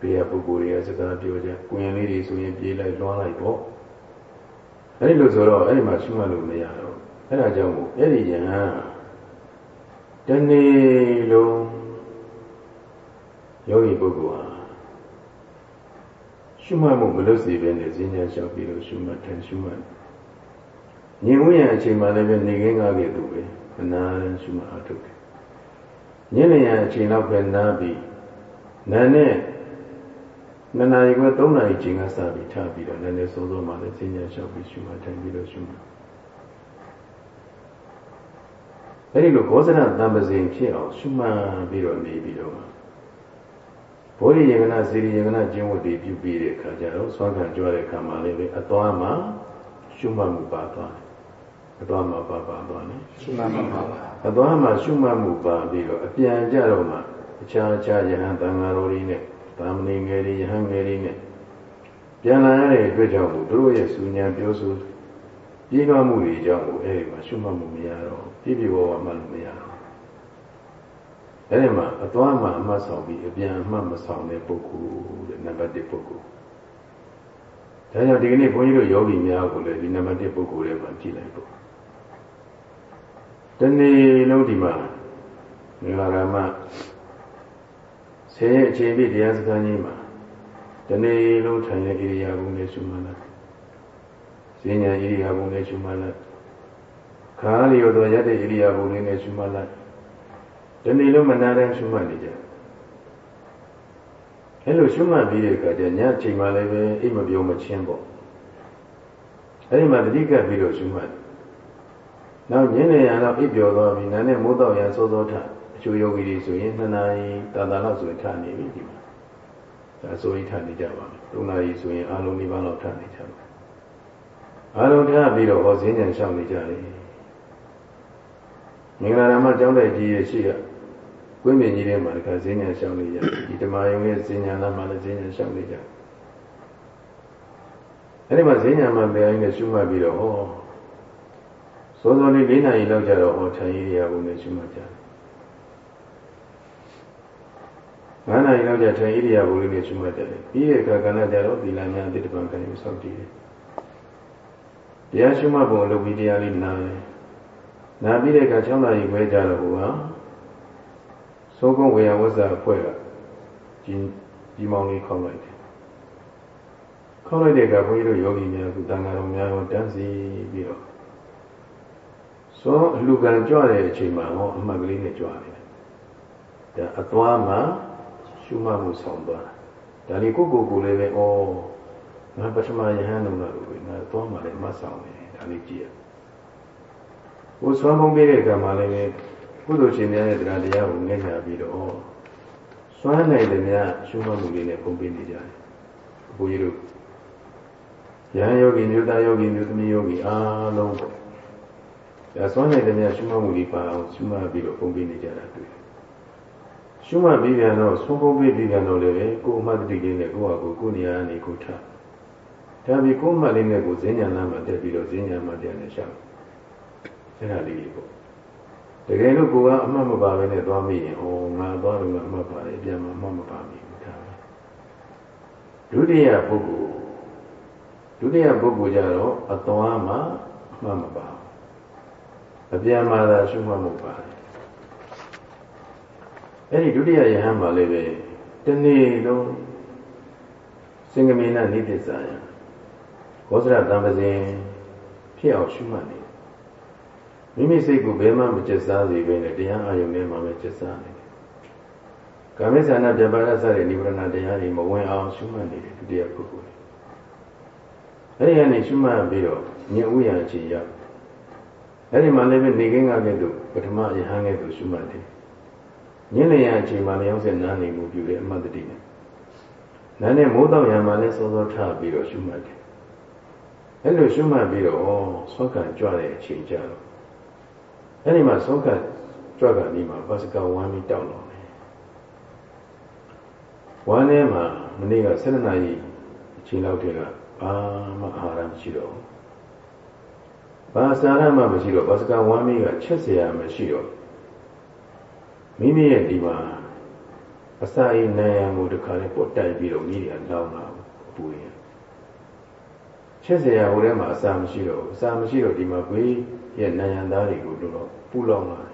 ဘေးကပုဂ္ဂိုလ်တွေကစကားပြောကြကိုရင်လေးတွေဆိုရင်ပြေးလိုက်လွှမ်းလိုက်ပေါ့အဲ့ဒီလိုဆိုတော့အဲ့ဒီမှာရှုမှတ်လို့မရတော့အဲ့ဒါကြောင့်မို့အဲ့ဒီယဟန်တနေ့လုံးယောဂီပုဂ္ဂိုလ်ဟာရှုမှတ်မှုမလုပ်စီပဲနဲ့ဈဉ္ညာလျှောက်ပြီးတော့ရှုမှတ်တယ်ရှုမှတ် ညင်ဝိယအချိန်မှလည်းပဲနေခင်းကားကဲ့သို့ပဲအနာရှုမှတ်အားထုတ်တယ်ညနေရအချိန်တော့ပဲနားပြီးနာနဲ့နှစ်နာရီခွဲသုံးနာရီချိန်ကစပြီးထားပြီးတော့နည်းနည်းစိုးစိုးမှလည်းဈဉ္ညာလျှောက်ပြီးရှုမှတ်တယ်ပြီးတော့ရှုမှတ်အဲဒီလိုဂောဇရတံပဇင်ဖြစ်အောင်ရှုမှတ်ပြီးတော့နေပြီးတော့ဘိုးရိယင်္ဂနာစေရိယင်္ဂနာကျင့်ဝတ်တွေပြုပြီးတဲ့အခါကျတော့ဆွမ်းခံကြွားတဲ့အခါမှာလည်းပဲအသွားမှာရှုမှတ်မှုပါသွားတယ် အသွားမှာပါပါသွားတယ်ရှုမှတ်မှုပါပါအသွားမှာရှုမှတ်မှုပါပြီးတော့အပြန်ကြတော့မှအခြားအခြားယဟန်တန်ဃာတော်တွေနဲ့သာမဏေငယ်တွေယဟန်ငယ်တွေနဲ့ပြန်လာရတဲ့အတွက်ကြောင့်သူတို့ရဲ့စူညာပြောဆိုပြီးတော့မှုတွေကြောင့်အဲဒီမှာရှုမှတ်မှုမရတော့ပြည့်ပြည့်ဝဝမှလို့မရတော့အဲ့ဒီမှာအသွားမှအမှတ်ဆောင်ပြီးအပြန်အမှတ်မဆောင်တဲ့ပုဂ္ဂိုလ်တဲ့နံပါတ်1ပုဂ္ဂိုလ်ဒါကြောင့်ဒီကနေ့ဘုန်းကြီးတို့ယောဂီများကိုလည်းဒီနံပါတ်1ပုဂ္ဂိုလ်တွေမှာကြည့်လိုက်ပေါ့ တနေ့လုံးဒီမှာငါရမဆယ်ရဲ့အခြေပြတရားစခန်းကြီးမှာတနေ့လုံးထိုင်တဲ့ဣရိယာပုနဲ့ရှုမှတ်လိုက်ဈဉ္ညာဣရိယာပုနဲ့ရှုမှတ်လိုက်ခါလျော်တော်ရတဲ့ဣရိယာပုလေးနဲ့ရှုမှတ်လိုက်ဒီနေ့လုံးမနာတဲ့ရှုမှတ်နေကြအဲလိုရှုမှတ်ပြီးတဲ့အခါကျညချိန်မှလည်းပဲအိမ်မပြုံမချင်းပေါ့အဲဒီမှာတတိကပ်ပြီးတော့ရှုမှတ် နောက်ညနေရတော့အိပ်ပျော်သွားပြီနာနဲ့မိုးတော့ရစောစောထအချို့ယောဂီတွေဆိုရင်2နာရီတာတာလောက်ဆိုရင်ထနေပြီဒီမှာဒါဆိုရင်ထနေကြပါမယ်3နာရီဆိုရင်အားလုံးဒီပါလောက်ထနေကြပါအားလုံးထပြီးတော့ဟောဈဉ္ဉံရှောင်နေကြတယ်မင်္ဂလာရမကျောင်းတိုက်ကြီးရဲ့ရှိကကွင်းမြင်ကြီးထဲမှာတခါဈဉ္ညာရှောင်းနေကြဒီဓမ္မယုံရဲ့ဈဉ္ညာနာမှာလည်းဈဉ္ညာရှောင်းနေကြအဲဒီမှာဈဉ္ညာမှာတရားရင်းနဲ့ရှုမှတ်ပြီးတော့ဟော စောစောလေး၄နာရီလောက်ကြတော့ဟောထိုင်ရရဘုံနဲ့ရှုမှတ်ကြတယ်ငါးနာရီလောက်ကြထိုင်ဣရိယာပုလေးနဲ့ရှုမှတ်ကြတယ်ပြီးတဲ့အခါကလည်းကြတော့သီလများအတိတ်ပံကံကိုစောင့်ကြည့်တယ်တရားရှုမှတ်ပုံလုပ်ပြီးတရားလေးနားတယ်နာပြီးတဲ့အခါ6နာရီခွဲကြတော့ဟိုဟာသုံးကုန်းဝေယဝဇ္ဇအဖွဲ့ကကြီးကြီးမောင်လေးခေါက်လိုက်တယ်ခေါက်လိုက်တဲ့အခါဘုန်းကြီးတို့ယောဂီများကတန်ဃာတော်များရောတန်းစီပြီးတော့ သောအလူကံကြွတဲ့အချိန်မှာဟောအမှတ်ကလေးနဲ့ကြွတယ်ဒါအသွားမှာရှုမှတ်မှုဆောင်သွားတာဒါလေးကိုကိုကိုလည်းပဲဩငါပထမယဟန်လုံးလာလို့ပဲငါသွားမှလည်းမဆောင်နေဒါလေးကြည့်ရဟိုဆွမ်းဖုံးပေးတဲ့ကံမှာလည်းကုသိုလ်ရှင်များရဲ့တရားတရားကိုငဲ့ညာပြီးတော့စွမ်းနိုင်တဲ့များရှုမှတ်မှုလေးနဲ့ပုံပေးနေကြတယ်။ဘုန်းကြီးတို့ယဟန်ယောဂီမြို့သားယောဂီမြို့သမီးယောဂီအားလုံးပေါ့။ ဒါစွမ်းနိုင်တဲ့များရှုမှတ်မှုလေးပါအောင်ရှုမှတ်ပြီးတော့ပုံပေးနေကြတာတွေ့တယ်။ရှုမှတ်ပြီးပြန်တော့သုံးပုံပေးပြီးပြန်တော့လည်းကိုယ်အမှတ်တတိလေးနဲ့ကိုယ့်ဟာကိုယ်ကိုယ်နေရာနေကိုထား။ဒါပြီးကိုယ်မှတ်လေးနဲ့ကိုယ်ဈဉ္ညာနာမှာတက်ပြီးတော့ဈဉ္ညာမှာပြန်နေရှောက်။အဲ့ဒါလေးပေါ့တကယ်လို့ကိုကအမှတ်မပါဘဲနဲ့သွားမိရင်ဟောငါသွားလို့အမှတ်ပါတယ်ပြန်မှအမှတ်မပါမိဘူးဒါပဲဒုတိယပုဂ္ဂိုလ်ဒုတိယပုဂ္ဂိုလ်ကြတော့အသွားမှအမှတ်မပါ အပြန်မှသာရှုမှတ်မှုပါတယ်အဲ့ဒီဒုတိယယဟန်မှာလည်းပဲတနေ့လုံးစင်္ကမေနနိတိစာယဘောဇရတံပဇင်ဖြစ်အောင်ရှုမှတ်နေမိမိစိတ်ကိုဘယ်မှမကျက်စားစေဘဲနဲ့တရားအာယုန်ထဲမှာပဲကျက်စားနေတယ်။ကာမိသနာပြပါရစတဲ့နိဗ္ဗာန်တရားတွေမဝင်အောင်ရှုမှတ်နေတယ်ဒုတိယပုဂ္ဂိုလ်။အဲဒီကနေရှုမှတ်ပြီးတော့ဉာဏ်ဥယျာဉ်ချီရောက်။ အဲဒီမှာလည်းပဲနေကင်းကကဲ့သို့ပထမယဟန်ကဲ့သို့ရှုမှတ်တယ်။ဉာဏ်လျာအချိန်မှာလျောင်းစက်နားနေမှုပြုတဲ့အမှတ်တတိနဲ့။နနာနဲ့မိုးတော့ရံမှလည်းစောစောထားပြီးတော့ရှုမှတ်တယ်အဲ့လိုရှုမှတ်ပြီးတော့သောကံကြွတဲ့အချိန်ကြတော့အဲ့ဒီမှာသောကံကြွကံဒီမှာဘတ်စကဝမ်းပြီးတောက်တော့တယ်ဝမ်းထဲမှာမနေ့က7နာရီအချိန်လောက်တည်းကဘာမှအာဟာရမရှိတော့ဘာ စာရမှမရှိတော့ဘတ်စကဝမ်းပြီးကချက်เสียမရှိတော့မိမိရဲ့ဒီမှာအစာအိမ်နိုင်ရမှုတခါလေးပုတ်တိုက်ပြီးတော့မိရလောင်းလာပူရင်ချက်เสียဟိုထဲမှာအစာမရှိတော့အစာမရှိတော့ဒီမှာကိုယ်ရဲ့နိုင်ရန်သားတွေကိုတော့ပူလောင်လာတယ်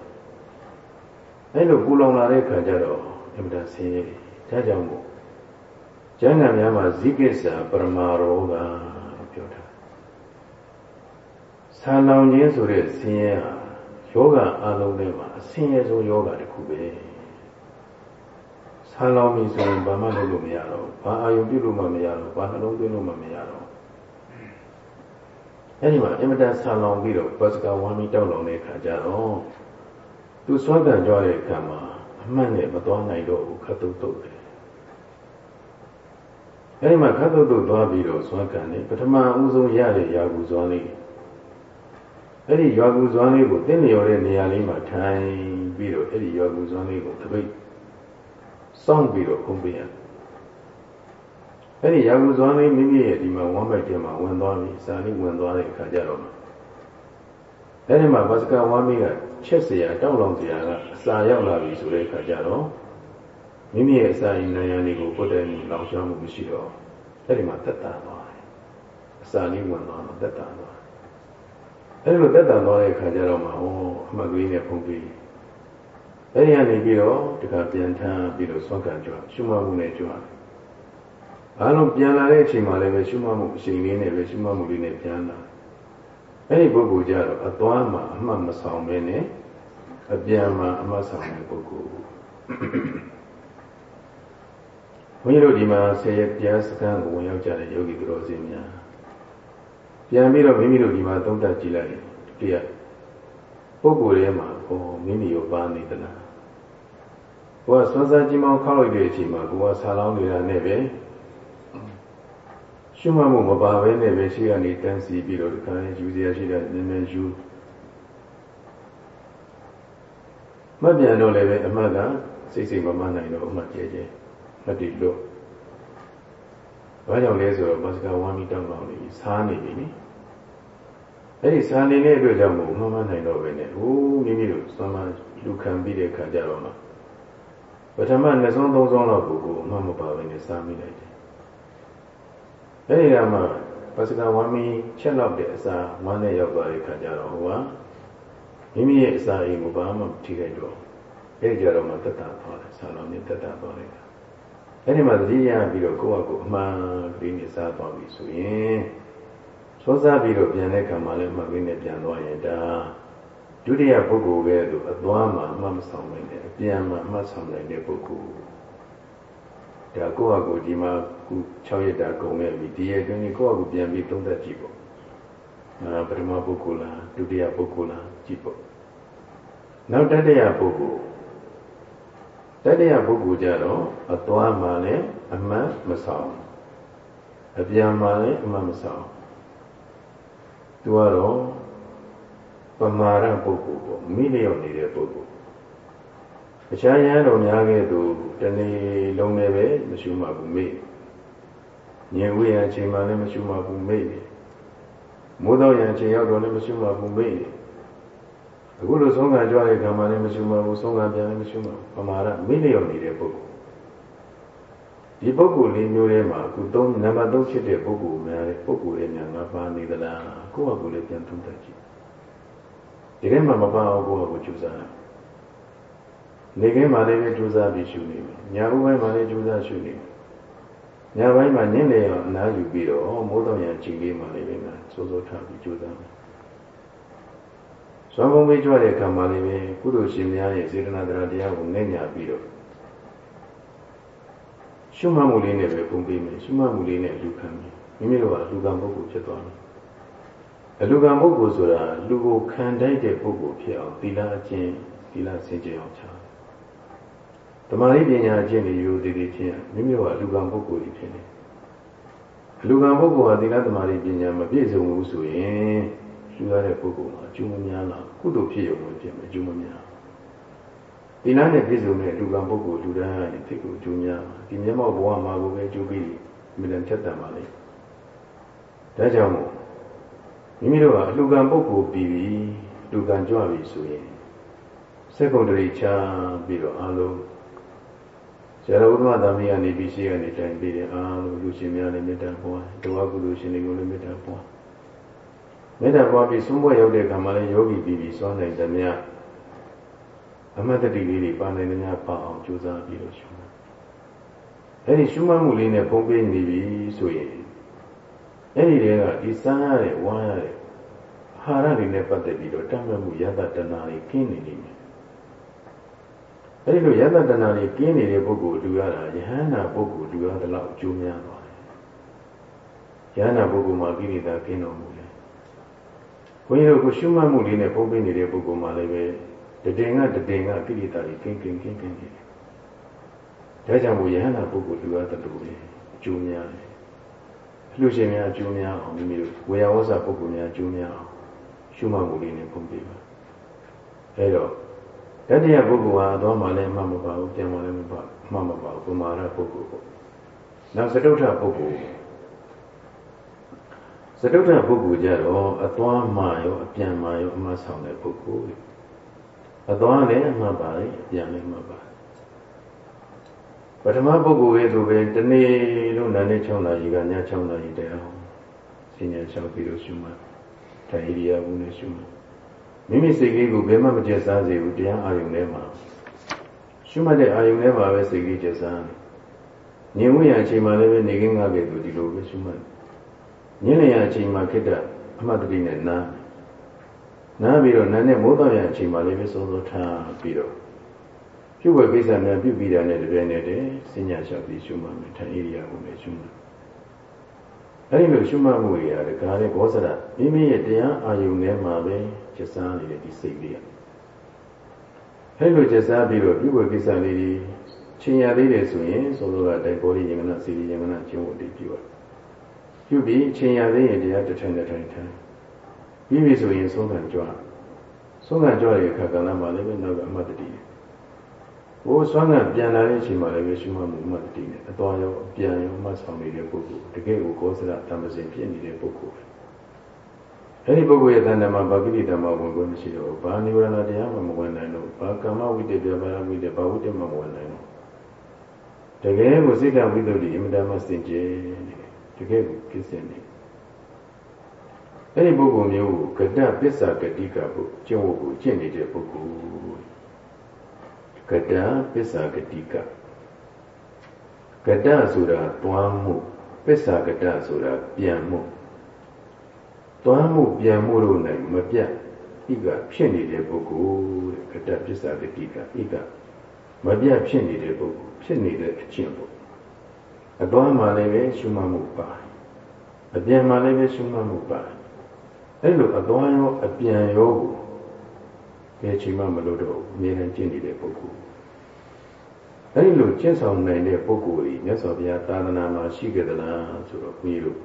အဲ့လိုပူလောင်လာတဲ့ခါကျတော့အမှန်တန်ဆင်းရဲတယ်ဒါကြောင့်မို့ကျမ်းဂန်များမှာဇိကိစ္စပရမာရောဂပြောတာ ဆာလောင်ခြင်းဆိုတဲ့ဆင်းရဲဟာယောဂအလုံးထဲမှာအဆင်းရဲဆုံးယောဂတစ်ခုပဲဆာလောင်ပြီဆိုရင်ဘာမှလုပ်လို့မရတော့ဘာအာယုပြုလို့မှမရတော့ဘာနှလုံးသွင်းလို့မှမရတော့အဲ့ဒီမှာအင်မတန်ဆာလောင်ပြီးတော့ဘတ်စကာဝမ်းပြီးတောက်လောင်တဲ့ခါကျတော့သူစွမ်းကံကြွတဲ့အခါမှာအမှန်နဲ့မသွားနိုင်တော့ဘူးခတ်တုတ်တုတ်တယ်အဲဒီမှာခတ်တုတ်တုတ်သွားပြီးတော့စွမ်းကံနေပထမဦးဆုံးရတဲ့ရာဟုဇွမ်းလေး အဲ့ဒီရွာကူဇွမ်းလေးကိုတင်းလျော်တဲ့နေရာလေးမှာထိုင်ပြီးတော့အဲ့ဒီရွာကူဇွမ်းလေးကိုတပိတ်စောင့်ပြီးတော့ခုံးပေးရအဲ့ဒီရာကူဇွမ်းလေးမိမိရဲ့ဒီမှာဝမ်းမိုက်တင်မှာဝင်သွားပြီစာလေးဝင်သွားတဲ့အခါကျတော့အဲ့ဒီမှာဘတ်စကဝမ်းမီးကချက်เสียတောက်လောင်เสียကအစာရောက်လာပြီဆိုတဲ့အခါကျတော့မိမိရဲ့အစာရင်နိုင်ရန်တွေကိုပုတ်တဲ့မှုလောင်ကျွမ်းမှုမရှိတော့အဲ့ဒီမှာတက်တာသွားတယ်အစာလေးဝင်သွားတော့တက်တာသွား ား အဲ့လိုတက်တာသွားတဲ့အခါကျတော့မှဟောအမှတ်ကလေးနဲ့ဖုံးပြီးအဲ့ဒီကနေပြီးတော့တခါပြန်ထမ်းပြီးတော့ဆွမ်းကန်ကြွရှုမှတ်မှုနဲ့ကြွအားလုံးပြန်လာတဲ့အချိန်မှာလည်းပဲရှုမှတ်မှုအချိန်လေးနဲ့ပဲရှုမှတ်မှုလေးနဲ့ပြန်လာအဲ့ဒီပုဂ္ဂိုလ်ကြတော့အသွားမှာအမှတ်မဆောင်ပဲနဲ့အပြန်မှာအမှတ်ဆောင်တဲ့ပုဂ္ဂိုလ်ဘုန်းကြီးတို့ဒီမှာဆယ်ရက်ပြန်စကန်းကိုဝင်ရောက်ကြတဲ့ယောဂီသူတော်စင်များ ပြန်ပြီးတော့မိမိတို့ဒီမှာသုံးသပ်ကြည့်လိုက်တရားပုဂ္ဂိုလ်ထဲမှာဟောမိမိရောပါနေသလားဘုရားဆွမ်းစားကြီးမောင်းခောက်လိုက်တဲ့အချိန်မှာကိုယ်ကဆာလောင်းနေတာနဲ့ပဲရှုမှတ်မှုမပါဘဲနဲ့ပဲရှိကနေတန်းစီပြီးတော့ဒီကနေ့ယူစရာရှိတဲ့နည်းနည်းယူမပြန်တော့လည်းပဲအမှတ်ကစိတ်စိတ်မမနိုင်တော့အမှတ်ကျဲကျဲမတည်လို့ ဘာကြောင့်လဲဆိုတော့ဘတ်စကဝမ်းပြီးတောင်းတောင်းနေစားနေပြီနိအဲ့ဒီစားနေတဲ့အတွက်ကြောင့်မို့မမနိုင်တော့ပဲနဲ့ဟိုးမိမိတို့သွမ်းမလူခံပြီးတဲ့ခါကြတော့မှပထမနှစ်ဆုံးသုံးဆုံးလောက်ကိုကိုအမှမပါပဲနဲ့စားမိလိုက်တယ်အဲ့ဒီကမှပစကဝမ်းမီချက်လောက်တဲ့အစာဝမ်းနဲ့ရောက်သွားတဲ့ခါကျတော့ဟိုကမိမိရဲ့အစာအိမ်ကိုဘာမှမထိခိုက်တော့အဲ့ဒီကြတော့မှတက်တာသွားတယ်ဆာလောင်နဲ့တက်တာသွားတယ် အဲ့ဒီမှာသတိရပြီးတော့ကိုယ့်အကူအမှန်ကလေးနဲ့စားသွားပြီဆိုရင်စောစားပြီးတော့ပြန်တဲ့ခါမှလည်းမှတ်ကလေးနဲ့ပြန်သွားရင်ဒါဒုတိယပုဂ္ဂိုလ်ပဲလို့အသွားမှာအမှတ်မဆောင်နိုင်တဲ့အပြန်မှာအမှတ်ဆောင်နိုင်တဲ့ပုဂ္ဂိုလ်ဒါကိုယ့်အကူဒီမှာခု6ရက်တာကုန်ခဲ့ပြီဒီရက်တွင်ကိုယ့်အကူပြန်ပြီးသုံးသပ်ကြည့်ပေါ့အာပထမပုဂ္ဂိုလ်လားဒုတိယပုဂ္ဂိုလ်လားကြည့်ပေါ့နောက်တတိယပုဂ္ဂိုလ် တတိယပုဂ္ဂိုလ်ကြတော့အသွားမှလည်းအမှန်မဆောင်အပြန်မှလည်းအမှန်မဆောင်သူကတော့ပမာရပုဂ္ဂိုလ်ပေါ့မိလျော့နေတဲ့ပုဂ္ဂိုလ်အခြားရန်တော်များကဲ့သို့တနေ့လုံးလည်းပဲမရှိမှဘူးမေ့ညင်ဝေးရအချိန်မှလည်းမရှိမှဘူးမေ့မိုးတော့ရအချိန်ရောက်တော့လည်းမရှိမှဘူးမေ့ အခုလိုဆုံးခံကြွတဲ့ကံမှလည်းမရှိမှဘူးဆုံးခံပြန်လည်းမရှိမှပမာရမိလျော့နေတဲ့ပုဂ္ဂိုလ်ဒီပုဂ္ဂိုလ်လေးမျိုးထဲမှာအခုသုံးနံပါတ်3ဖြစ်တဲ့ပုဂ္ဂိုလ်များတဲ့ပုဂ္ဂိုလ်ရဲ့ညာငါပါနေသလားကိုယ့်ဟာကိုယ်လေးပြန်သုံးသပ်ကြည့်ဒီထဲမှာမပါအောင်ကိုယ့်ဟာကိုယ်ကြိုးစားရနေခင်းမှာလည်းကြိုးစားပြီးရှုနေမယ်ညာဦးပိုင်းမှာလည်းကြိုးစားရှုနေမယ်ညပိုင်းမှာနင်းနေအောင်နားယူပြီးတော့မိုးတော်ရံချိန်လေးမှာလည်းပဲစိုးစိုးထားပြီးကြိုးစားမယ် သွမ်းကုန်းပေးကြွတဲ့ကံမှာလည်းပဲကုသိုလ်ရှင်များရဲ့စေတနာတရားတရားကိုနဲ့ညာပြီးတော့ရှုမှတ်မှုလေးနဲ့ပဲပုံပေးမယ်ရှုမှတ်မှုလေးနဲ့လူခံမယ်မိမိတို့ကလူကံပုဂ္ဂိုလ်ဖြစ်သွားတယ်အလူကံပုဂ္ဂိုလ်ဆိုတာလူကိုခံတိုက်တဲ့ပုဂ္ဂိုလ်ဖြစ်အောင်သီလအကျင့်သီလစင်ကြယ်အောင်ချာတမာရီပညာအကျင့်တွေယူတည်တည်ချင်းမိမိတို့ကအလူကံပုဂ္ဂိုလ်ကြီးဖြစ်နေအလူကံပုဂ္ဂိုလ်ဟာသီလတမာရီပညာမပြည့်စုံဘူးဆိုရင် ယူရတဲ့ပုဂ္ဂိုလ်မှာအကျိုးမများလားကုသိုလ်ဖြစ်ရုံနဲ့ဖြစ်မယ်အကျိုးမများသီလနဲ့ပြည့်စုံတဲ့လူကံပုဂ္ဂိုလ်လူတိုင်းနဲ့ဖြစ်ကိုအကျိုးများဒီမျက်မှောက်ဘဝမှာကိုပဲအကျိုးပေးမိလန်ဖြတ်တတ်ပါလေဒါကြောင့်မို့မိမိတို့ကအလူကံပုဂ္ဂိုလ်ပြီးပြီလူကံကြွပြီဆိုရင်စက္ကုံတရိချာပြီးတော့အားလုံးဆရာတော်ဘုရားသမီးကနေပြီးရှိကနေတိုင်ပြီးတယ်အားလုံးလူရှင်များလည်းမေတ္တာပွားတဝါကုသိုလ်ရှင်တွေကိုလည်းမေတ္တာပွား မေတ္တာပွားပြီးသုံးဘွယ်ရောက်တဲ့ခါမှာလည်းယောဂီပြီးပြီးစွမ်းနိုင်သမျှအမတ်တတိလေးတွေပါနိုင်သမျှပါအောင်ကြိုးစားပြီးလို့ရှုမှတ်အဲဒီရှုမှတ်မှုလေးနဲ့ပုံပေးနေပြီဆိုရင်အဲ့ဒီတည်းကဒီစမ်းရတဲ့ဝမ်းရတဲ့အာဟာရတွေနဲ့ပတ်သက်ပြီးတော့တတ်မှတ်မှုယတတနာတွေကင်းနေနေတယ်အဲဒီလိုယတတနာတွေကင်းနေတဲ့ပုဂ္ဂိုလ်တူရတာယဟန္တာပုဂ္ဂိုလ်တူရတဲ့လောက်အကျိုးများပါတယ်ယဟန္တာပုဂ္ဂိုလ်မှာကိရိတာကင်းတော်မူတယ် ဘုန်းကြီးတို့ကိုရှုမှတ်မှုလေးနဲ့ပုံပေးနေတဲ့ပုဂ္ဂိုလ်မှာလည်းပဲတတင်ကတတင်ကကိရိတာတွေကင်းကင်းကင်းကင်းနေတယ်ဒါကြောင့်မို့ယဟန္တာပုဂ္ဂိုလ်တူရတဲ့လူတွေအကျိုးများတယ်လူရှင်များအကျိုးများအောင်မိမိတို့ဝေယဝဆပုဂ္ဂိုလ်များအကျိုးများအောင်ရှုမှတ်မှုလေးနဲ့ပုံပြပါအဲတော့တတိယပုဂ္ဂိုလ်ဟာအတော်မှလည်းမှမပါဘူးပြန်မှလည်းမပါမှမပါဘူးပမာရပုဂ္ဂိုလ်ပေါ့နောက်စတုထပုဂ္ဂိုလ် စတုထပုဂ္ဂိုလ်ကြတော့အသွားမှရောအပြန်မှရောအမှဆောင်တဲ့ပုဂ္ဂိုလ်အသွားလည်းအမှပါတယ်အပြန်လည်းမှပါပထမပုဂ္ဂိုလ်ရဲ့ဆိုပဲတနေ့လုံးနာနေ6နာရီကည6နာရီတည်းအောင်စဉ္ညာလျှောက်ပြီးလို့ရှုမှတ်ထိုင်ဣရိယာပုနဲ့ရှုမှတ်မိမိစိတ်ကလေးကိုဘယ်မှမကျက်စားစေဘူးတရားအာယုန်ထဲမှာရှုမှတ်တဲ့အာယုန်ထဲမှာပဲစိတ်ကလေးကျက်စားနေဝိရအချိန်မှလည်းပဲနေကင်းငါးကဲ့သို့ဒီလိုပဲရှုမှတ် ညနေရအချိန်မှခိတ္တအမှတ်တတိနဲ့နားနားပြီးတော့နားနဲ့မိုးတော်ရအချိန်မှလည်းပဲစောစောထားပြီးတော့ပြုဝဲကိစ္စများပြုပြီးတာနဲ့တပြိုင်နက်တည်းစဉ္ညာလျှောက်ပြီးရှုမှတ်မယ်ထိုင်ဣရိယာပုနဲ့ရှုမှတ်အဲဒီလိုရှုမှတ်မှုတွေဟာဒါကလည်းဘောဇရမိမိရဲ့တရားအာယုန်ထဲမှာပဲကျက်စားနေတဲ့ဒီစိတ်လေးအဲလိုကျက်စားပြီးတော့ပြုဝဲကိစ္စလေးတွေချင်းရသေးတယ်ဆိုရင်ဆိုလိုတာတိုက်ပေါ်လေးယင်္ဂနာစီယင်္ဂနာကျင့်ဝတ်တွေပြုရ ပြုပြီးချင်းရသေးရင်တရားတစ်ထိုင်တစ်ထိုင်ထိုင်ပြီးပြီဆိုရင်သုံးခံကြွသုံးခံကြွတဲ့အခါကလည်းမှလည်းနောက်ကအမတ်တတိဟိုဆွမ်းကပြန်လာတဲ့အချိန်မှာလည်းရှုမှတ်မှုမှတ်တည်နေအတော်ရောပြန်ရောမှတ်ဆောင်နေတဲ့ပုဂ္ဂိုလ်တကယ်ကိုကောသရတမစင်ဖြစ်နေတဲ့ပုဂ္ဂိုလ်အဲ့ဒီပုဂ္ဂိုလ်ရဲ့တဏ္ဍမှာဘာကိရိတမဝင်ခွင့်မရှိတော့ဘာနိဝရဏတရားမှမဝင်နိုင်တော့ဘာကမ္မဝိတ္တပြဘာဝိတ္တဘာဝိတ္တမှမဝင်နိုင်တော့တကယ်ကိုစိတ်ကဝိတ္တုဒီအမြဲတမ်းစင်ကြယ်နေ တကယ်ကိုကိစ္စနေအဲ့ဒီပုဂ္ဂိုလ်မျိုးကိုကတ္တပစ္စာကတိကပုကျင့်ဝတ်ကိုကျင့်နေတဲ့ပုဂ္ဂိုလ်ကတပစ္စာကတိကကတဆိုတာတွားမှုပစ္စာကတဆိုတာပြန်မှုတွားမှုပြန်မှုတို့၌မပြတ်ဤကဖြစ်နေတဲ့ပုဂ္ဂိုလ်တဲ့ကတပစ္စာကတိကဤကမပြတ်ဖြစ်နေတဲ့ပုဂ္ဂိုလ်ဖြစ်နေတဲ့အချင်းပေါ့ အတွားမှလည်းပဲရှုမှတ်မှုပါအပြန်မှလည်းပဲရှုမှတ်မှုပါအဲ့လိုအတွားရောအပြန်ရောကိုဘယ်ချိန်မှမလို့တော့အမြဲတမ်းကျင့်နေတဲ့ပုဂ္ဂိုလ်အဲဒီလိုကျင့်ဆောင်နိုင်တဲ့ပုဂ္ဂိုလ်ကြီးမြတ်စွာဘုရားသာသနာမှာရှိကြသလားဆိုတော့ပြီးလို့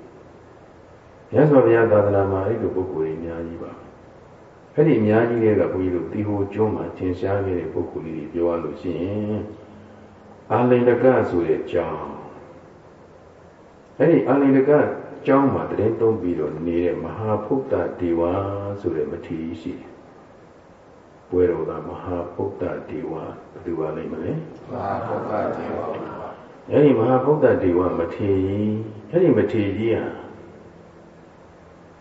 မြတ်စွာဘုရားသာသနာမှာအဲ့လိုပုဂ္ဂိုလ်ကြီးအများကြီးပါအဲ့ဒီအများကြီးတွေကဘုန်းကြီးတို့တီဟိုကျွန်းမှာသင်ရှားခဲ့တဲ့ပုဂ္ဂိုလ်ကြီးတွေပြောရလို့ရှိရင်အာလိန္ဒကဆိုတဲ့ကျောင်း အဲ့ဒီအာလိန္ဒကကျောင်းမှာတရင်တုံးပြီးတော့နေတဲ့မဟာဖုဒ္ဒဒေဝဆိုတဲ့မထေရရှိတယ်ပွဲတော်ကမဟာဗုဒ္ဓဒေဝဘယ်သူပါလိမ့်မလဲမဟာဗုဒ္ဓဒေဝအဲ့ဒီမဟာဗုဒ္ဓဒေဝမထေရအဲ့ဒီမထေရကြီးဟာ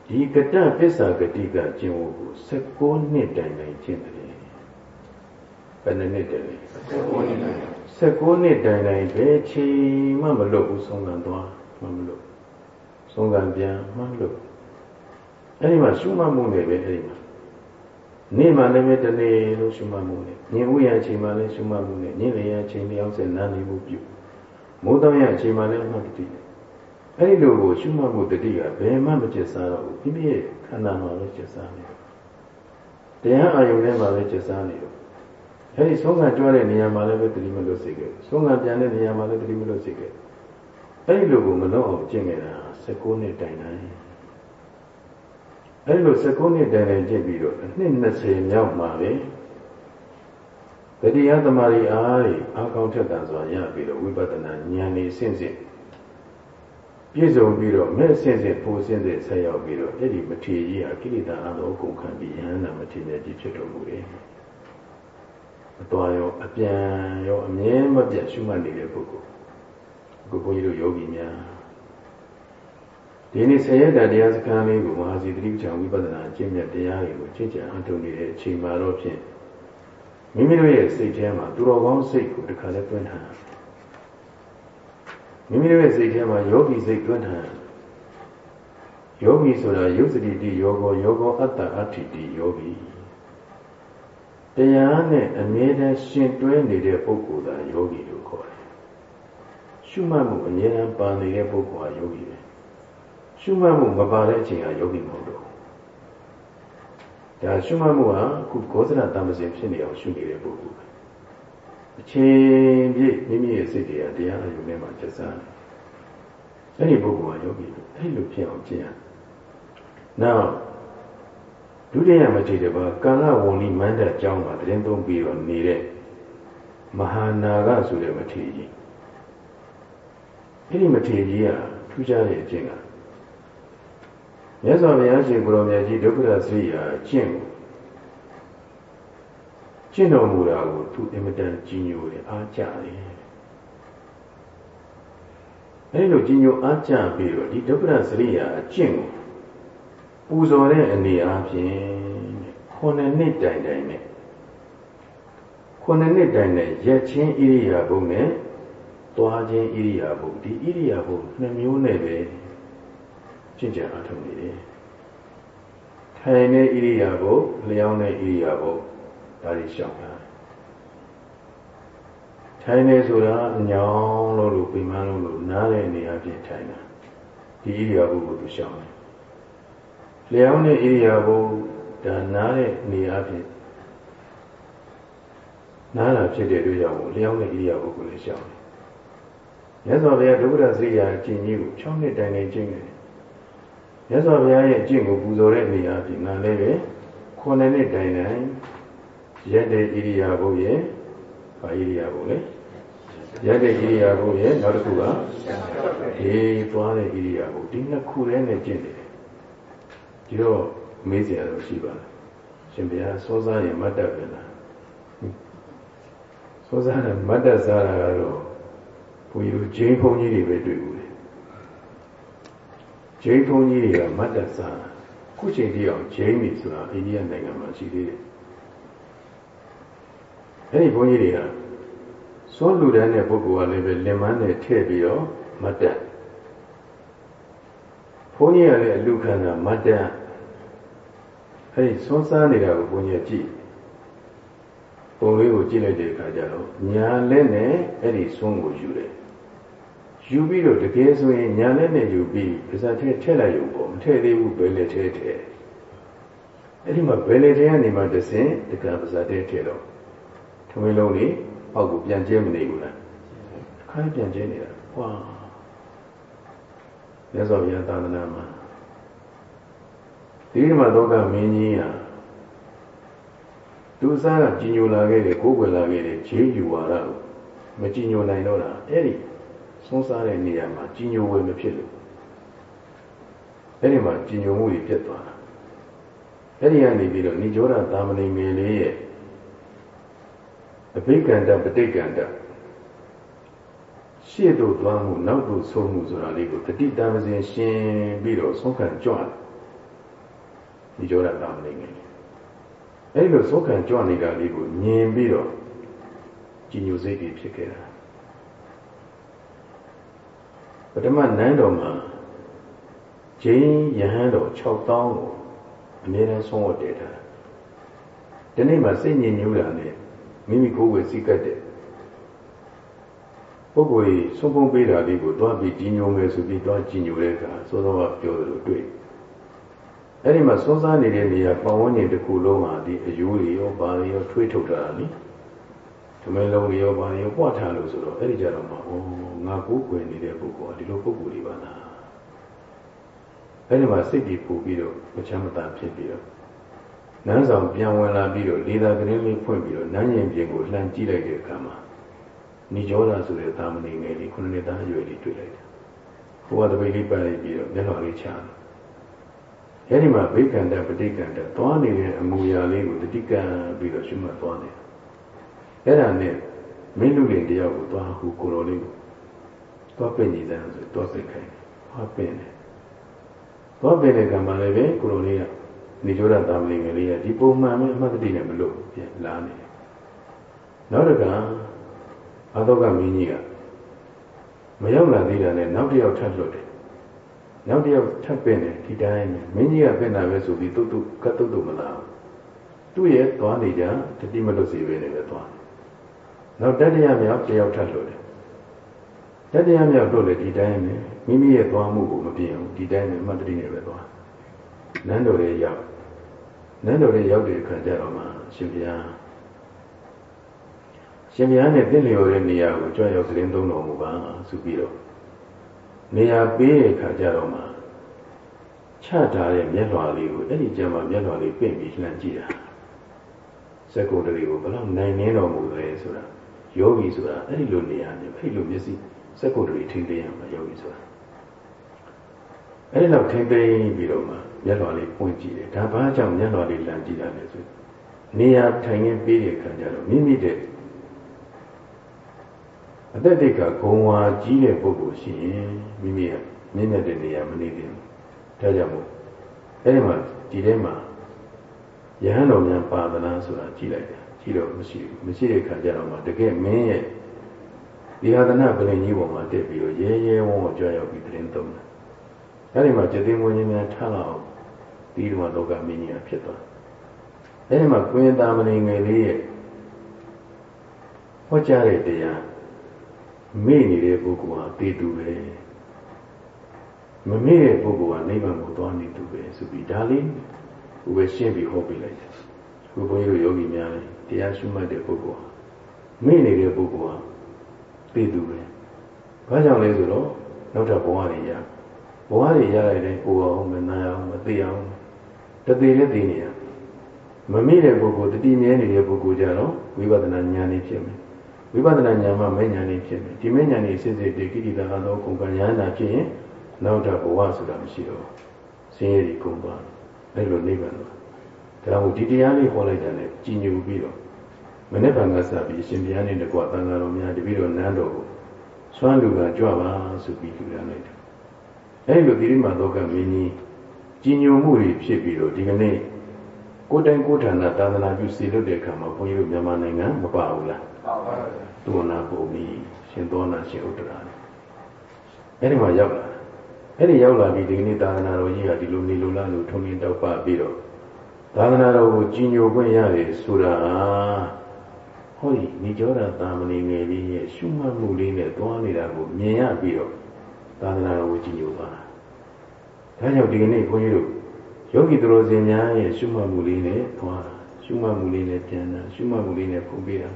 ဒီကတ္တပစ္စာဂတိကကျင့်ဝတ်ကို16နှစ်တိုင်တိုင်ကျင့်တယ်ဘယ်နှစ်နှစ်တည်းလဲ16နှစ်တိုင်16နှစ်တိုင်တိုင်ပဲချိန်မှမလွတ်ဘူးဆုံးခံသွား မှမလွတ်ဆုံးခံပြန်မှမလွတ်အဲ့ဒီမှာရှုမှတ်မှုနဲ့ပဲအဲ့ဒီမှာနေ့မှလည်းပဲတနေ့လို့ရှုမှတ်မှုနဲ့ညင်ဥရအချိန်မှလည်းရှုမှတ်မှုနဲ့ညင်လေရအချိန်လျောင်းစက်နားနေမှုပြုမိုးတောင်းရအချိန်မှလည်းမှတ်တည်အဲ့ဒီလိုကိုရှုမှတ်မှုတတိကဘယ်မှမကျက်စားတော့ဘူးပြည့်ပြည့်ခန္ဓာမှာပဲကျက်စားနေတယ်တရားအာယုန်ထဲမှာပဲကျက်စားနေတယ်အဲဒီဆုံးခံကြွတဲ့နေရာမှာလည်းပဲတတိမလို့စိတ်ကဆုံးခံပြန်တဲ့နေရာမှာလည်းတတိမလို့စိတ်က အဲဒီလိုကိုမလုံးအောင်ကျင့်နေတာ16နှစ်တိုင်တိုင်းအဲဒီလို16နှစ်တိုင်တိုင်ကျင့်ပြီးတော့အနှစ်20မြောက်မှာပဲတတိယသမารီအားတွေအကောင်းထက်တန်စွာရပြီးတော့ဝိပဿနာဉာဏ်လေးဆင့်ဆင့်ပြည့်စုံပြီးတော့မဲ့ဆင့်ဆင့်ပိုးဆင့်ဆင့်ဆက်ရောက်ပြီးတော့အဲ့ဒီမထေရကြီးဟာကိလေသာအလုံးကုန်ခံပြီးယဟန္တာမထေရကြီးဖြစ်တော်မူတယ်အတော်ရောအပြန်ရောအမြဲမပြတ်ရှုမှတ်နေတဲ့ပုဂ္ဂိုလ် အခုဘုန်းကြီးတို့ယောဂီများဒီနေ့ဆရာတရားစခန်းလေးကိုမဟာစီတိပ္ပံဝိပဿနာအကျင့်မြတ်တရားတွေကိုကျင့်ကြံအထောက်နေတဲ့အချိန်မှာတော့ဖြင့်မိမိတို့ရဲ့စိတ်ထဲမှာသူတော်ကောင်းစိတ်ကိုတခါလဲတွင်းထားမိမိတို့ရဲ့စိတ်ထဲမှာယောဂီစိတ်တွင်းထားယောဂီဆိုတာယုတ်စတိတိယောဂောယောဂောအတ္တအဋ္ဌိတိယောဂီတရားနဲ့အမြဲတမ်းရှင်တွဲနေတဲ့ပုဂ္ဂိုလ်သာယောဂီလို့ခေါ်တယ် ရှုမှတ်မှုအမြဲတမ်းပါနေတဲ့ပုဂ္ဂိုလ်ဟာယောဂီပဲရှုမှတ်မှုမပါတဲ့အချိန်ဟာယောဂီမဟုတ်တော့ဒါရှုမှတ်မှုဟာခုကောသရတမ္ပစင်ဖြစ်နေအောင်ရှုနေတဲ့ပုဂ္ဂိုလ်ပဲအချိန်ပြည့်မိမိရဲ့စိတ်တွေကတရားအယုံထဲမှာကျဆန်းတယ်အဲ့ဒီပုဂ္ဂိုလ်ဟာယောဂီအဲ့လိုဖြစ်အောင်ကျင့်ရနောက်ဒုတိယမထေရဘာကာလဝံလီမန္တအကြောင်းမှာတရင်သုံးပြီးတော့နေတဲ့မဟာနာဂဆိုတဲ့မထေရကြီး အဲ့ဒီမထေရကြီးကထူးခြားတဲ့အကျင့်ကမြတ်စွာဘုရားရှင်ကိုရောင်မြတ်ကြီးဒုက္ခရစရိယာကျင့်ကိုကျင့်တော်မူတာကိုသူအင်မတန်ကြီးညိုတယ်အားကြတယ်အဲဒီလိုကြီးညိုအားကြပြီးတော့ဒီဒုက္ခရစရိယာအကျင့်ကိုပူဇော်တဲ့အနေအားဖြင့်ခုနှစ်နှစ်တိုင်တိုင်နဲ့ခုနှစ်နှစ်တိုင်နဲ့ရက်ချင်းဣရိယာပုနဲ့ သွားခြင်းဣရိယာပုဒီဣရိယာပုနှစ်မျိုးနဲ့ပဲကျင့်ကြံအထောက်နေတယ်ထိုင်တဲ့ဣရိယာပုလျောင်းတဲ့ဣရိယာပုဒါတွေရှောင်တာထိုင်နေဆိုတာညောင်းလို့လို့ပြင်မလို့လို့နားတဲ့နေရာပြင်ထိုင်တာဒီဣရိယာပုကိုသူရှောင်တယ်လျောင်းတဲ့ဣရိယာပုဒါနားတဲ့နေရာပြင်နားတာဖြစ်တဲ့အတွက်ကြောင့်လျောင်းတဲ့ဣရိယာပုကိုလည်းရှောင်တယ် မြတ်စွာဘုရားဒုက္ခရစရိယာအကျင့်ကြီးကို6နှစ်တိုင်တိုင်ကျင့်တယ်မြတ်စွာဘုရားရဲ့အကျင့်ကိုပူဇော်တဲ့နေရာပြင်ငါလည်းပဲ9နှစ်တိုင်တိုင်ရက်တဲ့ဣရိယာပုရဲ့ဘာဣရိယာပုလဲရက်တဲ့ဣရိယာပုရဲ့နောက်တစ်ခုကဒီသွားတဲ့ဣရိယာပုဒီနှစ်ခုတည်းနဲ့ကျင့်တယ်ဒီတော့မေးစရာတော့ရှိပါလားရှင်ဘုရားစောစားရင်မတ်တပ်ပြန်လားစောစားတယ်မတ်တပ်စားတာကတော့ ဘုရားတို့ဂျိန်းဖုန်းကြီးတွေပဲတွေ့ဘူးလေဂျိန်းဖုန်းကြီးတွေကမတ်တပ်စားတာခုချိန်ထိအောင်ဂျိန်းတွေဆိုတာအိန္ဒိယနိုင်ငံမှာရှိသေးတယ်အဲ့ဒီဘုန်းကြီးတွေကစွန့်လူတန်းတဲ့ပုဂ္ဂိုလ်ကလည်းပဲလင်မန်းနဲ့ထည့်ပြီးတော့မတ်တပ်ဘုန်းကြီးကလည်းအလူခံတာမတ်တပ်အဲ့ဒီဆွမ်းစားနေတာကိုဘုန်းကြီးကကြည့်ပုံလေးကိုကြည့်လိုက်တဲ့အခါကျတော့ညာလက်နဲ့အဲ့ဒီဆွမ်းကိုယူတယ် ယူပြီးတော့တကယ်ဆိုရင်ညာလက်နဲ့ယူပြီးပါဇာထဲထည့်လိုက်ရုံပေါ့မထည့်သေးဘူးဘယ်လက်ထဲထည့်အဲ့ဒီမှာဘယ်လက်ထဲကနေမှတဆင်တကပါဇာထဲထည့်တော့ထမင်းလုံးလေးအောက်ကိုပြန်ကျဲမနေဘူးလားခိုင်းပြန်ကျဲနေတာဟွာမြတ်စွာဘုရားသာသနာမှာဒီမှာတော့ကမင်းကြီးဟာသူစားကကြီးညိုလာခဲ့တယ်ကိုးကွယ်လာခဲ့တယ်ဂျေးယူဝါဒကိုမကြီးညိုနိုင်တော့တာအဲ့ဒီ ဆုံးစားတဲ့နေရာမှာကြီးညိုဝယ်မဖြစ်လို့အဲ့ဒီမှာကြီးညိုမှုတွေပြတ်သွားတာအဲ့ဒီကနေပြီးတော့နိကြောဓသာမဏေငယ်လေးရဲ့အဘိက္ခန္တပဋိက္ခန္တရှေ့သို့သွားမှုနောက်သို့ဆုံးမှုဆိုတာလေးကိုတတိတမစဉ်ရှင်းပြီးတော့ဆုံးခံကြွတယ်ဒီကြောတာတာမနေငယ်အဲ့လိုဆုံးခံကြွနေတာလေးကိုမြင်ပြီးတော့ကြည်ညိုစိတ်ကြီးဖြစ်ခဲ့တာ ပထမနန်းတော်မှာဂျိန်းယဟန်တော်6000ကိုအမြဲတမ်းဆုံးဝတ်တည်ထားဒီနေ့မှာစိတ်ညစ်ညူးတာနဲ့မိမိကိုယ်ဝယ်စည်းကတ်တဲ့ပုဂ္ဂိုလ်ကြီးဆုံးဖုံးပေးတာလေးကိုတွားပြီးကြီးညိုမယ်ဆိုပြီးတွားကြီးညိုတဲ့အခါစောစောကပြောသလိုတွေ့အဲ့ဒီမှာစွန်းစားနေတဲ့နေရာပတ်ဝန်းကျင်တစ်ခုလုံးဟာဒီအယိုးတွေရောဘာတွေရောထွေးထုတ်တာလေ ဓမင်းလုံးတွေရောပါရောပွားထားလို့ဆိုတော့အဲ့ဒီကြတော့မှဩငါကိုယ်ွယ်နေတဲ့ပုဂ္ဂိုလ်ကဒီလိုပုဂ္ဂိုလ်တွေပါလားအဲ့ဒီမှာစိတ်ကြီးပူပြီးတော့မချမ်းမသာဖြစ်ပြီးတော့နန်းဆောင်ပြန်ဝင်လာပြီးတော့လေသာကလေးလေးဖွင့်ပြီးတော့နန်းရင်ပြင်ကိုလှမ်းကြည့်လိုက်တဲ့အခါမှာနိကြောဓာဆိုတဲ့သာမဏေငယ်လေးခုနှစ်နှစ်သားအရွယ်လေးတွေ့လိုက်တယ်။ဟိုကတပိတ်လေးပတ်လိုက်ပြီးတော့မျက်နှာလေးချာတယ်။အဲဒီမှာဗိက္ခန္တပဋိက္ခန္တသွားနေတဲ့အမူအရာလေးကိုတတိကံပြီးတော့ရှုမှတ်သွားတယ်။ အဲ့ဒါနဲ့မင်းလူတွေတယောက်ကိုသွားဟူကိုတော်လေးကိုသွားပင်နေတယ်ဆိုသွားပင်ခိုင်းတယ်။သွားပင်တယ်။သွားပင်တဲ့ကံမှလည်းပဲကိုတော်လေးကနေကြတာတာမဏေငယ်လေးကဒီပုံမှန်ပဲအမှတ်တတိနဲ့မလို့ပြန်လာနေတယ်။နောက်တစ်ခါအာသောကမင်းကြီးကမရောက်လာသေးတာနဲ့နောက်တစ်ယောက်ထပ်လွတ်တယ်နောက်တစ်ယောက်ထပ်ပင်တယ်ဒီတိုင်းမင်းကြီးကပင်တာပဲဆိုပြီးတုတ်တုတ်ကတ်တုတ်တုတ်မလာဘူးသူ့ရဲ့သွားနေကြတတိမလွတ်စီပဲနေပဲသွား နောက်တတိယမြောက်တစ်ယောက်ထပ်လွတ်တယ်တတိယမြောက်လွတ်လေဒီတိုင်းပဲမိမိရဲ့သွားမှုကိုမပြင်းဘူးဒီတိုင်းပဲမှတ်တတိနဲ့ပဲသွားနန်းတော်ရဲ့ရောက်နန်းတော်ရဲ့ရောက်တဲ့အခါကျတော့မှရှင်ဘုရားရှင်ဘုရားနဲ့တင့်လျော်တဲ့နေရာကိုကြွရောက်သတင်းသုံးတော်မူပါဆိုပြီးတော့နေရာပေးတဲ့အခါကျတော့မှချထားတဲ့မျက်လွှာလေးကိုအဲ့ဒီကျမ်းမှာမျက်လွှာလေးပြင်ပြီးလှမ်းကြည့်တာစက္ကုတရီကိုဘယ်လောက်နိုင်နေတော်မူလဲဆိုတာ ယောဂီဆိုတာအဲ့ဒီလိုနေရာမျိုးအဲ့ဒီလိုမျက်စိစက္ကုတရီထိသိရမှာယောဂီဆိုတာအဲ့ဒီလောက်ထိသိပြီးတော့မှမျက်လွှာလေးပွင့်ကြည့်တယ်ဒါဘာကြောင့်မျက်လွှာလေးလှမ်းကြည့်တာလဲဆိုနေရာထိုင်ရင်းပေးတဲ့အခါကျတော့မိမိတဲ့အသက်တိတ်ကဂုံဝါကြီးတဲ့ပုဂ္ဂိုလ်ရှိရင်မိမိကမြင့်မြတ်တဲ့နေရာမနေသင့်ဘူးဒါကြောင့်မို့အဲဒီမှာဒီထဲမှာယဟန်တော်များပါဒနာဆိုတာကြည့်လိုက်တယ် ကြည့်တော့မရှိဘူးမရှိတဲ့ခါကျတော့မှတကယ်မင်းရဲ့ဒီဟာဒနာပလင်ကြီးပေါ်မှာတက်ပြီးတော့ရဲရဲဝံ့ဝံ့ကြွရောက်ပြီးသတင်းသုံးတယ်အဲဒီမှာကျသိမွေးခြင်းများထားလာအောင်ဒီလိုမှလောကမင်းကြီးဖြစ်သွားအဲဒီမှာကွင်းသားမဏိငယ်လေးရဲ့ဟောကြားတဲ့တရားမေ့နေတဲ့ပုဂ္ဂိုလ်ဟာတေတူပဲမမေ့တဲ့ပုဂ္ဂိုလ်ကနိဗ္ဗာန်ကိုသွားနေသူပဲဆိုပြီးဒါလေးဟိုပဲရှင်းပြီးဟောပြလိုက်တယ်ခုဘုန်းကြီးတို့ယောဂီများလည်း တရားရှုမှတ်တဲ့ပုဂ္ဂိုလ်ဟာမေ့နေတဲ့ပုဂ္ဂိုလ်ဟာတေတူပဲဘာကြောင့်လဲဆိုတော့နောက်ထပ်ဘဝတွေရဘဝတွေရလိုက်တယ်ကိုယ်အောင်မနာအောင်မသိအောင်တသေးလေးသိနေရမမေ့တဲ့ပုဂ္ဂိုလ်တတိမြဲနေတဲ့ပုဂ္ဂိုလ်ကြတော့ဝိပဿနာဉာဏ်လေးဖြစ်မယ်ဝိပဿနာဉာဏ်မှမဲ့ဉာဏ်လေးဖြစ်မယ်ဒီမဲ့ဉာဏ်လေးစစ်စစ်တည်ကိရိတာသောကုန်ကဉာဏ်နာဖြစ်ရင်နောက်တော့ဘဝဆိုတာမရှိတော့ဆင်းရဲတွေကုန်သွားတယ်အဲ့လိုနိဗ္ဗာန်တော့ ဒါမှဒီတရားလေးဟောလိုက်တယ်လေကြည်ညိုပြီးတော့မနေ့ကငါစပြီးအရှင်ဘုရားနဲ့တကွာတန်ဃာတော်များတပည့်တော်နန်းတော်ကိုဆွမ်းလူကကြွပါဆိုပြီးလူရလိုက်တယ်အဲ့လိုဒီရိမာတော့ကမင်းကြီးကြည်ညိုမှုတွေဖြစ်ပြီးတော့ဒီကနေ့ကိုယ်တိုင်ကိုယ်ဌာနသာသနာပြုစီလို့တဲ့အခါမှာဘုန်းကြီးတို့မြန်မာနိုင်ငံမပါဘူးလားပါပါသူနာပုံပြီးရှင်သောနာရှင်ဥတ္တရာအဲ့ဒီမှာရောက်လာအဲ့ဒီရောက်လာပြီးဒီကနေ့သာသနာတော်ကြီးကဒီလိုနေလိုလားလို့ထုံရင်တောက်ပပြီးတော့ သာသနာတော်ကိုကြီးညိုခွင့်ရတယ်ဆိုတာဟောဒီနေကြောတာတာမဏေငယ်လေးရဲ့ရှုမှတ်မှုလေးနဲ့သွားနေတာကိုမြင်ရပြီးတော့သာသနာတော်ကိုကြီးညိုသွားတာဒါကြောင့်ဒီကနေ့ဘုန်းကြီးတို့ယောဂီသူတော်စင်များရဲ့ရှုမှတ်မှုလေးနဲ့သွားတာရှုမှတ်မှုလေးနဲ့ပြန်တာရှုမှတ်မှုလေးနဲ့ပုံပေးတာ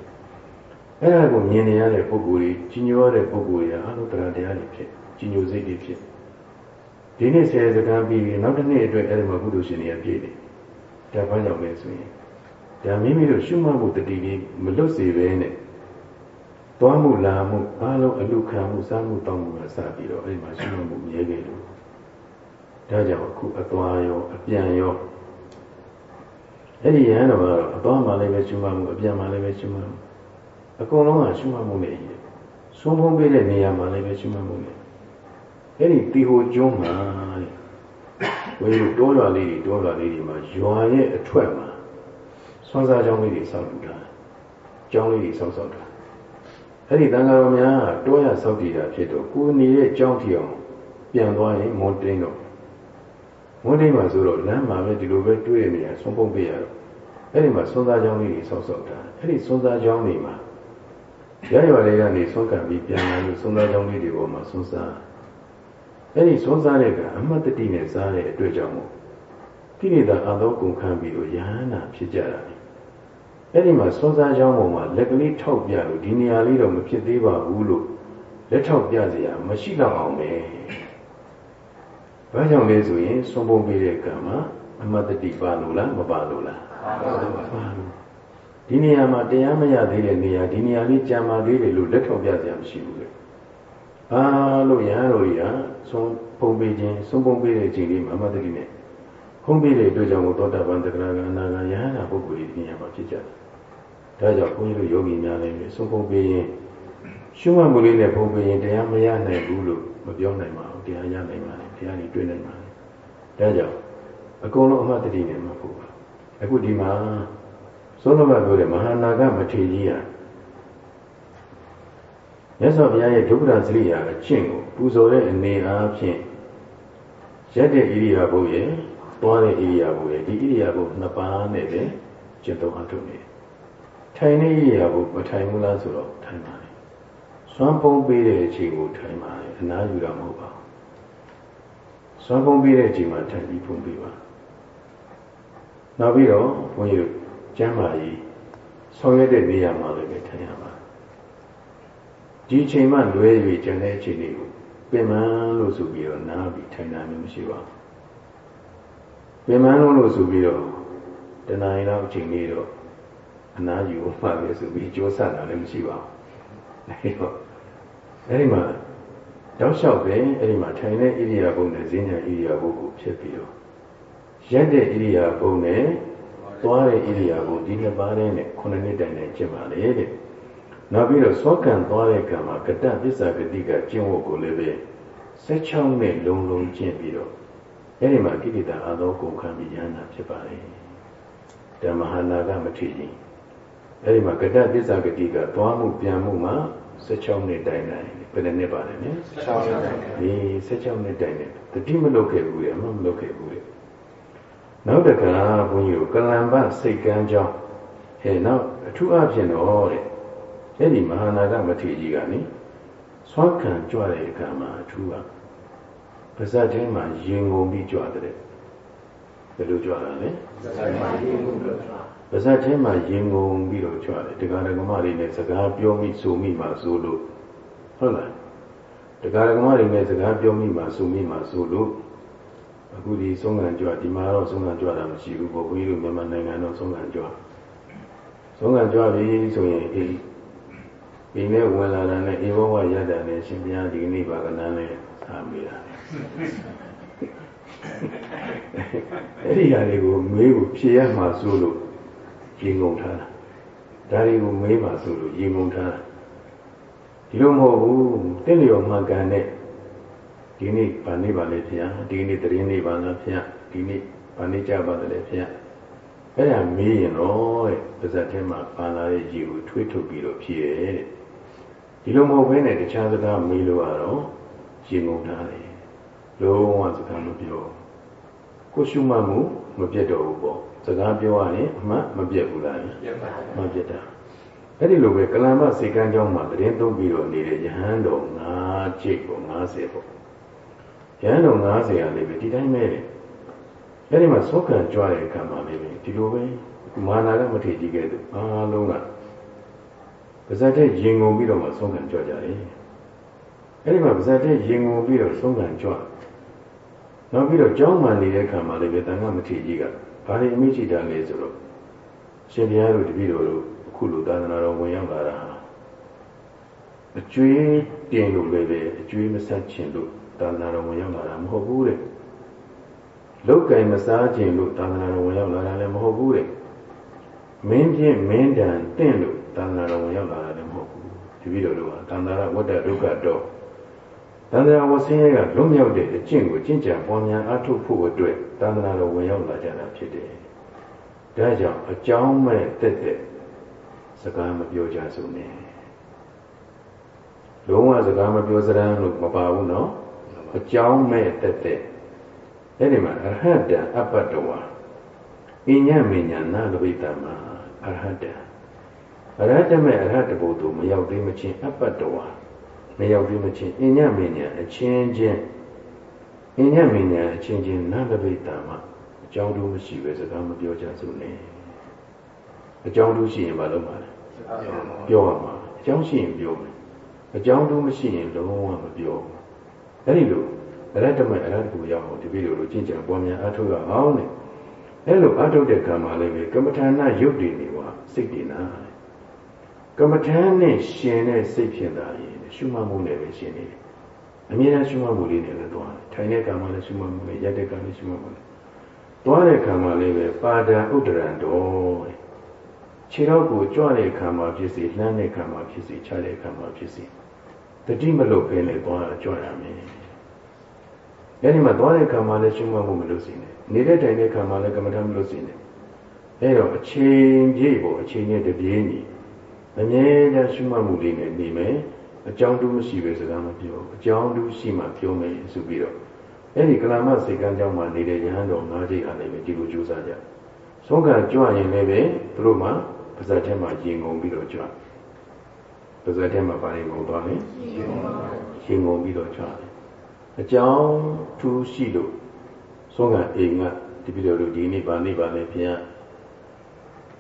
အဲ့ဒါကိုမြင်နေရတဲ့ပုဂ္ဂိုလ်ကြီးကြီးညိုရတဲ့ပုဂ္ဂိုလ်ကြီးအားလုံးတရားတရားတွေဖြစ်ကြီးညိုစိတ်တွေဖြစ်ဒီနေ့ဆယ်စကားပြီးပြီးနောက်တစ်နေ့အတွက်အဲ့ဒီမှာဘုဒ္ဓရှင်တွေကပြည့်တယ် ဒါဘာကြောင့်လဲဆိုရင်ဒါမိမိတို့ရှုမှတ်မှုတတိလေးမလွတ်စေဘဲနဲ့သွားမှုလာမှုအားလုံးအလုခံမှုစားမှုတောင်းမှုကစပြီးတော့အဲ့ဒီမှာရှုမှတ်မှုမြဲခဲ့လို့ဒါကြောင့်အခုအသွားရောအပြန်ရောအဲ့ဒီရဟန်းတော်ကတော့အသွားမှလည်းပဲရှုမှတ်မှုအပြန်မှလည်းပဲရှုမှတ်မှုအကုန်လုံးကရှုမှတ်မှုနဲ့ကြီးတယ်ဆုံးဖုံးပေးတဲ့နေရာမှာလည်းပဲရှုမှတ်မှုနဲ့အဲ့ဒီတီဟိုကျွန်းမှာ ဝေလူတောရွာလေးတွေတောရွာလေးတွေမှာရွာရဲ့အထွက်မှာဆွမ်းစားကြောင်းလေးတွေဆောက်တူတာကျောင်းလေးတွေဆောက်ဆောက်တာအဲ့ဒီတန်ဃာတော်များတောရဆောက်တည်တာဖြစ်တော့ကိုနေတဲ့ကျောင်းထီအောင်ပြန်သွားရင်မွန်တင်းတော့မွန်တင်းမှာဆိုတော့လမ်းမှာပဲဒီလိုပဲတွေ့ရနေရဆုံးဖုံးပေးရတော့အဲ့ဒီမှာဆွမ်းစားကြောင်းလေးတွေဆောက်ဆောက်တာအဲ့ဒီဆွမ်းစားကြောင်းတွေမှာရရွာလေးကနေဆုံးခံပြီးပြန်လာလို့သုံးသားကြောင်းလေးတွေပေါ်မှာသုံးစား အဲ့ဒီဆုံးစားတဲ့ကအမတ်တတိနဲ့စားတဲ့အတွက်ကြောင့်မို့ကိလေသာအသောကုန်ခံပြီးတော့ယဟန္တာဖြစ်ကြတာလေအဲ့ဒီမှာဆုံးစားကြောင်းပေါ်မှာလက်ကလေးထောက်ပြလို့ဒီနေရာလေးတော့မဖြစ်သေးပါဘူးလို့လက်ထောက်ပြစရာမရှိတော့အောင်ပဲဘာကြောင့်လဲဆိုရင်ဆုံးပုံပေးတဲ့ကံမှာအမတ်တတိပါလို့လားမပါလို့လားပါလို့ဒီနေရာမှာတရားမရသေးတဲ့နေရာဒီနေရာလေးကြံပါသေးတယ်လို့လက်ထောက်ပြစရာမရှိဘူးလေ အာလို့ရဟန်းတော်ကြီးကစွန်ပုံပေးခြင်းစွန်ပုံပေးတဲ့ချိန်လေးမှာအမတ္တိနဲ့ဖုံးပေးတဲ့အတွက်ကြောင့်သောတာပန်တက္ကရာကအနာဂံယဟနာပုဂ္ဂိုလ်ဒီနေရာမှာဖြစ်ကြတယ်။ဒါကြောင့်ဘုန်းကြီးတို့ယောဂီများလည်းစွန်ပုံပေးရင်ရှုမှတ်မှုလေးနဲ့ဖုံးပေးရင်တရားမရနိုင်ဘူးလို့မပြောနိုင်ပါဘူးတရားရနိုင်ပါလေတရားကြီးတွေ့နိုင်ပါလေဒါကြောင့်အကုန်လုံးအမှတ်တတိနဲ့မှတ်ဖို့ပါအခုဒီမှာသောသမတ်ပြောတဲ့မဟာနာဂမထေရကြီးဟာ မြတ်စွာဘုရားရဲ့ဒုက္ခရစရိယာအကျင့်ကိုပူဇော်တဲ့အနေအားဖြင့်ရက်တဲ့ဣရိယာပုရဲ့သွားတဲ့ဣရိယာပုရဲ့ဒီဣရိယာပုနှစ်ပါးနဲ့ပဲကျင့်သုံးအထုနေတယ်ထိုင်တဲ့ဣရိယာပုမထိုင်ဘူးလားဆိုတော့ထိုင်ပါလေစွမ်းပုံးပေးတဲ့အချိန်ကိုထိုင်ပါလေအနားယူတာမဟုတ်ပါဘူးစွမ်းပုံးပေးတဲ့အချိန်မှာထိုင်ပြီးပုံးပေးပါနောက်ပြီးတော့ဘုန်းကြီးတို့ကျမ်းမာရေးဆောင်ရွက်တဲ့နေရာမှာလည်းထိုင်ရပါ ဒီအချိန်မှလွဲ၍ကျန်တဲ့အချိန်တွေကိုပင်မလို့ဆိုပြီးတော့နားပြီးထိုင်တာမျိုးမရှိပါဘူးပင်မလို့လို့ဆိုပြီးတော့တဏှာရီလောက်အချိန်လေးတော့အနားယူမှပဲဆိုပြီးကြိုးစားတာလည်းမရှိပါဘူးအဲဒီတော့အဲဒီမှာတောက်လျှောက်ပဲအဲဒီမှာထိုင်တဲ့ဣရိယာပုနဲ့ဈဉ္ညာဣရိယာပုကိုဖြစ်ပြီးတော့ရက်တဲ့ဣရိယာပုနဲ့သွားတဲ့ဣရိယာပုဒီနှစ်ပါးနဲ့ခုနှစ်နှစ်တိုင်နဲ့ကျင့်ပါလေတဲ့ နောက်ပြီးတော့သောကံသွားတဲ့ကံမှာကတ္တပစ္စာဂတိကကျင့်ဝတ်ကိုလည်းပဲ16နှစ်လုံးလုံးကျင့်ပြီးတော့အဲဒီမှာကိဋ္တာအာသောကုန်ခံပြီးရဟန္တာဖြစ်ပါလေဓမ္မဟာနာကမထေရအဲဒီမှာကတ္တပစ္စာဂတိကသွားမှုပြန်မှုမှာ16နှစ်တိုင်တိုင်ဘယ်နှစ်ပါလဲနည်း16နှစ်တိုင်ဒီ16နှစ်တိုင်နဲ့တတိမလုပ်ခဲ့ဘူးလေအမှမလုပ်ခဲ့ဘူးလေနောက်တကဘုန်းကြီးကိုကလံပစိတ်ကမ်းကြောင်းဟဲ့နောက်အထူးအဖြင့်တော့တဲ့ အဲ့ဒီမဟာနာဂမထေရကြီးကနိဆွမ်းခံကြွတဲ့အခါမှာအထူးကပါဇတ်ထဲမှာရင်ငုံပြီးကြွတဲ့ဘယ်လိုကြွတာလဲပါဇတ်ထဲမှာရင်ငုံပြီးတော့ကြွတယ်တရားဓမ္မတွေနဲ့စကားပြောမိဆိုမိမှဆိုလို့ဟုတ်လားတရားဓမ္မတွေနဲ့စကားပြောမိမှဆိုမိမှဆိုလို့အခုဒီဆုံးခံကြွဒီမှာတော့ဆုံးခံကြွတာမရှိဘူးဘုရားတို့မြန်မာနိုင်ငံတော့ဆုံးခံကြွဆုံးခံကြွပြီဆိုရင်အေး ဒီနေ့ဝင်လာတာနဲ့ဧဝဝရတ္တနဲ့ရှင်ဘုရားဒီနေ့ပါကနာနဲ့သာမိတာအဲ့ဒီဟာတွေကိုမေးကိုဖြေရမှာဆိုလို့ရင်ငုံထားတာဒါတွေကိုမေးမှာဆိုလို့ရင်ငုံထားတာဒီလိုမဟုတ်ဘူးတင့်လျော်မှန်ကန်တဲ့ဒီနေ့ဗာနေပါလေဗျာဒီနေ့တရင်နေပါလားဗျာဒီနေ့ဗာနေကြပါလေဗျာအဲ့ဒါမေးရင်တော့တဲ့ပါဇက်ထဲမှာပါလာတဲ့ကြီးကိုထွေးထုတ်ပြီးတော့ဖြည့်ရဲတဲ့ ဒီလိုမဟုတ်ဘဲနဲ့တခြားစကားမေးလို့ကတော့ရင်ငုံထားတယ်လုံးဝစကားမပြောကိုရှုမှတ်မှုမပြတ်တော့ဘူးပေါ့စကားပြောရရင်အမှမပြတ်ဘူးလားမပြတ်တာအဲ့ဒီလိုပဲကလမစေကန်းကျောင်းမှာတရင်သုံးပြီးတော့နေတဲ့ယဟန်တော်9ချိတ်ပေါ့90ပေါ့ယဟန်တော်90ရာလေးပဲဒီတိုင်းပဲလေအဲ့ဒီမှာသောကံကြွားတဲ့အခါမှာလေးပဲဒီလိုပဲမာနာကမထေကြီးခဲ့သူအားလုံးက ပါဇက်တဲ့ရင်ငုံပြီးတော့မှဆုံးခံကြွကြတယ်အဲဒီမှာပါဇက်တဲ့ရင်ငုံပြီးတော့ဆုံးခံကြွနောက်ပြီးတော့ကြောင်းမှန်နေတဲ့ခံမှာလည်းပဲတန်ခါမထေကြီးကဘာလို့အမိချိတာလဲဆိုတော့ရှင်ဘုရားတို့တပည့်တော်တို့အခုလိုသာသနာတော်ဝင်ရောက်လာတာအကျွေးတင်လို့လည်းပဲအကျွေးမဆက်ချင်လို့သာသနာတော်ဝင်ရောက်လာတာမဟုတ်ဘူးတဲ့လောက်ကင်မစားခြင်းလို့သာသနာတော်ဝင်ရောက်လာတာလည်းမဟုတ်ဘူးတဲ့မင်းပြင်းမင်းတန်တင့်လို့ တဏ္ဍာတော်ဝင်ရောက်လာတာလည်းမဟုတ်ဘူးတပည့်တော်တို့ကတဏ္ဍာရဝတ္တဒုက္ခတော့တဏ္ဍာဝဆင်းရဲကလွတ်မြောက်တဲ့အကျင့်ကိုကျင့်ကြံပွားများအားထုတ်ဖို့အတွက်တဏ္ဍာတော်ဝင်ရောက်လာကြတာဖြစ်တယ်ဒါကြောင့်အကြောင်းမဲ့တက်တက်စကားမပြောကြစုံနဲ့လုံးဝစကားမပြောစရမ်းလို့မပါဘူးနော်အကြောင်းမဲ့တက်တက်အဲ့ဒီမှာအရဟတံအပတ္တဝါအညမညာနာလပိတ္တမှာအရဟတံ အရဟတမေအရဟတဘုဒ္ဓမရောက်သေးမချင်းအပတ္တဝါမရောက်သေးမချင်းအညမညာအချင်းချင်းအညမညာအချင်းချင်းနာလပိတ္တမှာအကြောင်းတို့မရှိပဲစကားမပြောကြစို့နဲ့အကြောင်းတူးရှိရင်မလုပ်ပါနဲ့ပြောရမှာအကြောင်းရှိရင်ပြောမယ်အကြောင်းတူးမရှိရင်လုံးဝမပြောဘူးအဲ့ဒီလိုအရတ္တမအရတ္တကိုရအောင်ဒီပြည်လိုကျင့်ကြံပွားများအထောက်ရအောင်နဲ့အဲ့လိုအထုတ်တဲ့ကံမှာလည်းပဲကမ္မထာနာရုပ်တည်နေပါစိတ်တည်နာ ကမ္မထာနဲ့ရှင်တဲ့စိတ်ဖြစ်တာရင်ရှုမှတ်မှုနဲ့ပဲရှင်နေတယ်အမြဲတမ်းရှုမှတ်မှုလေးနဲ့လည်းသွားတယ်ထိုင်တဲ့ကံမှာလည်းရှုမှတ်မှုနဲ့ရက်တဲ့ကံလည်းရှုမှတ်မှုနဲ့သွားတဲ့ကံမှာလည်းပဲပါဒံဥဒ္ဒရံတော်ခြေတော့ကိုကြွတဲ့ခံမှာဖြစ်စီလှမ်းတဲ့ခံမှာဖြစ်စီခြားတဲ့ခံမှာဖြစ်စီတတိမလို့ပဲလေသွားကြွရမယ်အဲဒီမှာသွားတဲ့ခံမှာလည်းရှုမှတ်မှုမလို့စီနဲ့နေတဲ့တိုင်တဲ့ခံမှာလည်းကမ္မထမလို့စီနဲ့အဲတော့အချိန်ပြည့်ဖို့အချိန်နဲ့တပြေးညီ အမြဲတမ်းရှုမှတ်မှုလေးနဲ့နေမယ်အကြောင်းတူးမရှိပဲစကားမပြောအကြောင်းတူးရှိမှပြောမယ်ဆိုပြီးတော့အဲ့ဒီကလာမစေကံကြောင့်မှနေတဲ့ယဟန်တော်၅ချိန်အားလည်းပဲဒီလိုကြိုးစားကြဆုံးကကြွရင်လည်းပဲသူတို့မှပါဇက်ထဲမှာရင်ငုံပြီးတော့ကြွပါဇက်ထဲမှာပါရင်ငုံသွားတယ်ရင်ငုံပြီးတော့ကြွတယ်အကြောင်းထူးရှိလို့ဆုံးကအိမ်ကဒီပြည်တော်တို့ဒီနေ့ပါနေပါလေဖျား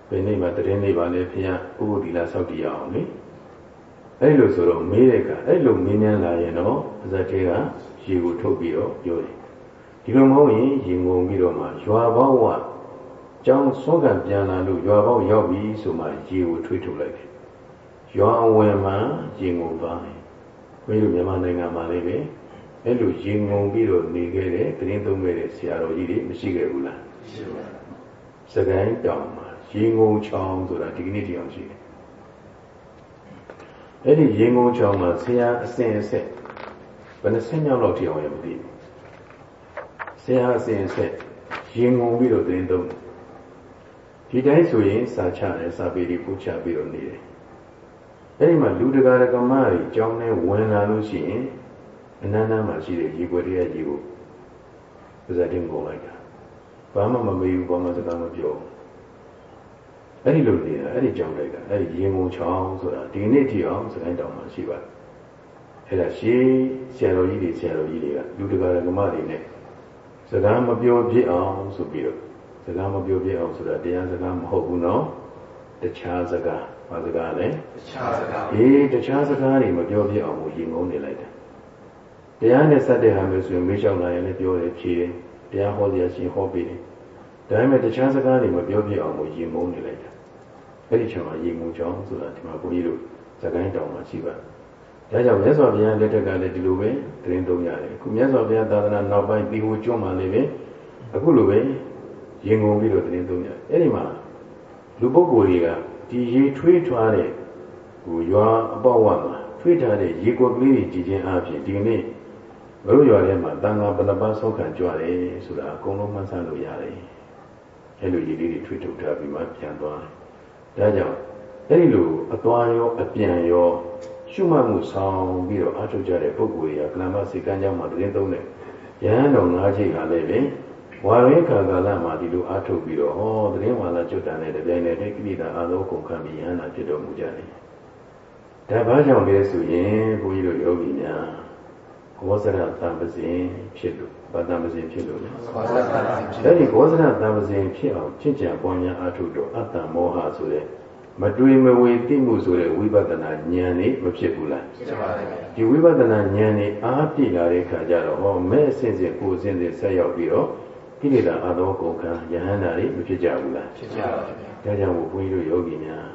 ဘယ်နေ့မှတရင်နေပါလေဖျားဥပ္ပဒီလာဆောက်တည်အောင်လေအဲ့လိုဆိုတော့မေးတဲ့ကအဲ့လိုမင်းများလာရင်တော့ပါဇက်ထဲကရေကိုထုတ်ပြီးတော့ပြောတယ်ဒီလိုမဟုတ်ရင်ရင်ငုံပြီးတော့မှရွာပေါင်းဝကျောင်းစောကံပြန်လာလို့ရွာပေါင်းရောက်ပြီဆိုမှရေကိုထွေးထုတ်လိုက်တယ်ရွာအဝင်မှာရင်ငုံသွားတယ်ဘယ်လိုမြန်မာနိုင်ငံမှာလည်းပဲအဲ့လိုရင်ငုံပြီးတော့နေခဲ့တဲ့တင်းသုံးခဲ့တဲ့ဆရာတော်ကြီးတွေမရှိခဲ့ဘူးလားရှိပါဘူးစကိုင်းတောင်မှာ ရင်ငုံချောင်းဆိုတာဒီကနေ့တရားရှိတယ်အဲ့ဒီရင်ငုံချောင်းမှာဆရာအစဉ်အဆက်ဘယ်နှဆင်းမြောက်လောက်တရားရမသိဘူးဆရာအစဉ်အဆက်ရင်ငုံပြီးတော့တင်းသုံးဒီတိုင်းဆိုရင်စာချတယ်စာပေတွေပို့ချပြီးတော့နေတယ်အဲ့ဒီမှာလူတကာရကမတွေအကြောင်းနဲ့ဝင်လာလို့ရှိရင်အနန္တမှာရှိတဲ့ရေွယ်တွေကရေကိုပါဇာတင်ကုန်လိုက်တာဘာမှမမေးဘူးဘာမှစကားမပြော အဲ့ဒီလိုနေတာအဲ့ဒီကြောင်းလိုက်ကအဲ့ဒီရေငုံချောင်းဆိုတာဒီနေ့ထိအောင်စကိုင်းတောင်မှာရှိပါတယ်အဲ့ဒါရှေးဆရာတော်ကြီးတွေဆရာတော်ကြီးတွေကလူတကာရကမတွေနဲ့စကားမပြောဖြစ်အောင်ဆိုပြီးတော့စကားမပြောပြအောင်ဆိုတာတရားစကားမဟုတ်ဘူးနော်တခြားစကားဘာစကားလဲတခြားစကားအေးတခြားစကားတွေမပြောပြအောင်ကိုရင်ငုံနေလိုက်တယ်တရားနဲ့စတဲ့ဟာမျိုးဆိုရင်မေးလျှောက်လာရင်လည်းပြောတယ်ဖြေတယ်တရားဟောရရှင်ဟောပေးတယ်ဒါပေမဲ့တခြားစကားတွေမပြောပြအောင်ကိုရင်ငုံနေလိုက်တယ် အဲ့ဒီချိန်မှာရင်ငုံကြောင်းဆိုတာဒီမှာဘုန်းကြီးတို့စကိုင်းတောင်မှာရှိပါတယ်ဒါကြောင့်မြတ်စွာဘုရားလက်ထက်ကလည်းဒီလိုပဲတရင်သုံးရတယ်ခုမြတ်စွာဘုရားသာသနာနောက်ပိုင်းဒီဟိုကျွန်းမှလည်းပဲအခုလိုပဲရင်ငုံပြီးတော့တင်းသုံးရတယ်အဲ့ဒီမှာလူပုဂ္ဂိုလ်တွေကဒီရေထွေးထွားတဲ့ဟိုရွာအပေါက်ဝမှာထွေးထားတဲ့ရေကွက်ကလေးကြီးချင်းအပြင်ဒီနေ့ဘုရားရွာထဲမှာတန်ခါပလပန်းဆောက်ခံကြွတယ်ဆိုတာအကုန်လုံးမှန်းဆလို့ရတယ်အဲ့လိုရေလေးတွေထွေးထုတ်ထားပြီးမှပြန်သွားတယ် ဒါကြောင့်အဲ့ဒီလိုအသွားရောအပြန်ရောရှုမှတ်မှုဆောင်ပြီးတော့အားထုတ်ကြတဲ့ပုဂ္ဂိုလ်တွေကကလမ္မစေကံကြောင့်မှတင်းသုံးတယ်ယဟန်တော်၅ချိန်ကလည်းပဲဝါရင်းခါကာလမှာဒီလိုအားထုတ်ပြီးတော့ဟောသတင်းဝါလာကျွတ်တန်တဲ့ပြိုင်နေတဲ့ကိလေသာအလုံးကုန်ခံပြီးယန္တာဖြစ်တော်မူကြတယ်။ဒါဘာကြောင့်လဲဆိုရင်ဘုန်းကြီးတို့ယောဂီများဘောဇရတံပဇင်ဖြစ်လို့ ဘာတံပဇင်ဖြစ်လို့လဲဘောဇရတံပဇင်ဖြစ်အဲ့ဒီဘောဇရတံပဇင်ဖြစ်အောင်ချင့်ကြံပွားများအားထုတ်တော့အတ္တမောဟဆိုတဲ့မတွေ့မဝေသိမှုဆိုတဲ့ဝိပဿနာဉာဏ်นี่မဖြစ်ဘူးလားဖြစ်ပါတယ်ဒီဝိပဿနာဉာဏ်นี่အားပြည့်လာတဲ့ခါကျတော့ဟောမဲ့အစဉ်စဉ်ကိုယ်စဉ်စဉ်ဆက်ရောက်ပြီးတော့ကိလေသာအသောကုန်ခံယဟန္တာတွေမဖြစ်ကြဘူးလားဖြစ်ကြပါဗျာဒါကြောင့်ဘုန်းကြီးတို့ယောဂီများ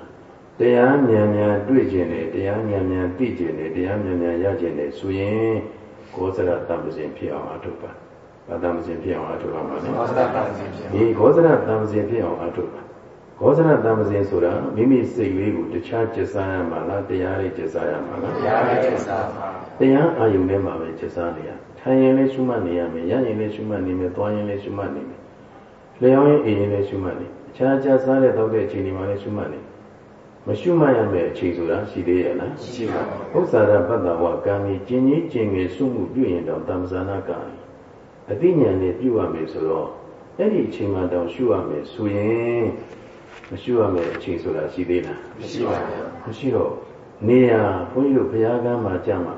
တရားဉာဏ်ဉာဏ်တွေ့ခြင်းနဲ့တရားဉာဏ်ဉာဏ်သိခြင်းနဲ့တရားဉာဏ်ဉာဏ်ရခြင်းနဲ့ဆိုရင်ကောဇရတံပစဉ်ဖြစ်အောင်အထုပ်ပါ ဘာတံပစဉ်ဖြစ်အောင်အထုပ်ပါမှာလဲကောဇရတံပစဉ်ဖြစ်ဒီကောဇရတံပစဉ်ဖြစ်အောင်အထုပ်ပါကောဇရတံပစဉ်ဆိုတာမိမိစိတ်လေးကိုတခြားကျစားရမှာလားတရားလေးကျစားရမှာလားတရားလေးကျစားပါတရားအာယုန်ထဲမှာပဲကျစားနေရထိုင်ရင်လည်းရှုမှတ်နေရမယ်ရရင်လည်းရှုမှတ်နေမယ်သွားရင်လည်းရှုမှတ်နေမယ်လျှောင်းရင်အိမ်ရင်လည်းရှုမှတ်နေအခြားခြားစားတဲ့တောက်တဲ့အချိန်ဒီမှာလည်းရှုမှတ်နေမရှုမှတ်ရမယ့်အချိန်ဆိုတာရှိသေးရဲ့လားရှိပါဘူးဥစ္စာရပတ္တဝကံကြီးကျင်ကြီးကျင်ငယ်စုမှုပြုရင်တော့တမ္ပဇာနာကံ အသိဉာဏ်နဲ့ပြုရမယ်ဆိုတော့အဲ့ဒီအချိန်မှတောင်ရှုရမယ်ဆိုရင်မရှုရမယ်အချိန်ဆိုတာရှိသေးလားမရှိပါဘူးမရှိတော့နေရဘုန်းကြီးတို့ဘုရားကမ်းမှာကြာမှာ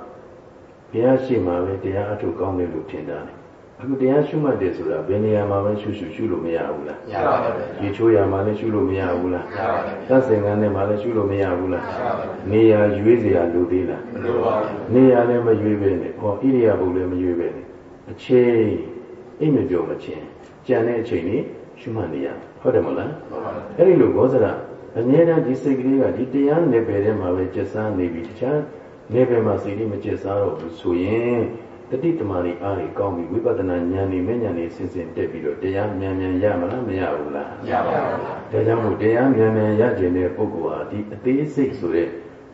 ဘုရားရှိမှပဲတရားအထုကောင်းတယ်လို့ထင်တာလေအခုတရားရှုမှတ်တယ်ဆိုတာဘယ်နေရာမှာပဲရှုရှုရှုလို့မရဘူးလားမရပါဘူးရေချိုးရမှာလည်းရှုလို့မရဘူးလားမရပါဘူးသတ်စင်ကန်းထဲမှာလည်းရှုလို့မရဘူးလားမရပါဘူးနေရာရွေးစရာလိုသေးလားမလိုပါဘူးနေရာလည်းမရွေးပဲနဲ့ဟောဣရိယာပုလည်းမရွေးပဲနဲ့ အချိန်အိမ်မပြောမချင်းကြံတဲ့အချိန်นี่ရှုမှတ်နေရဟုတ်တယ်မလားဟုတ်ပါတယ်အဲ့ဒီလိုဂောဇရအမြဲတမ်းဒီစိတ်ကလေးကဒီတရားနယ်ပယ်ထဲမှာပဲကျက်စားနေပြီတခြားနယ်ပယ်မှာစိတ်လေးမကျက်စားတော့ဘူးဆိုရင်တတိတမာရီအားတွေကောင်းပြီဝိပဿနာဉာဏ်နဲ့ဉာဏ်နဲ့ဆင်ဆင်တက်ပြီးတော့တရားဉာဏ်ဉာဏ်ရမလားမရဘူးလားရပါပါဗျာဒါကြောင့်မို့တရားဉာဏ်ဉာဏ်ရကျင်တဲ့ပုဂ္ဂိုလ်ဟာဒီအသေးစိတ်ဆိုတဲ့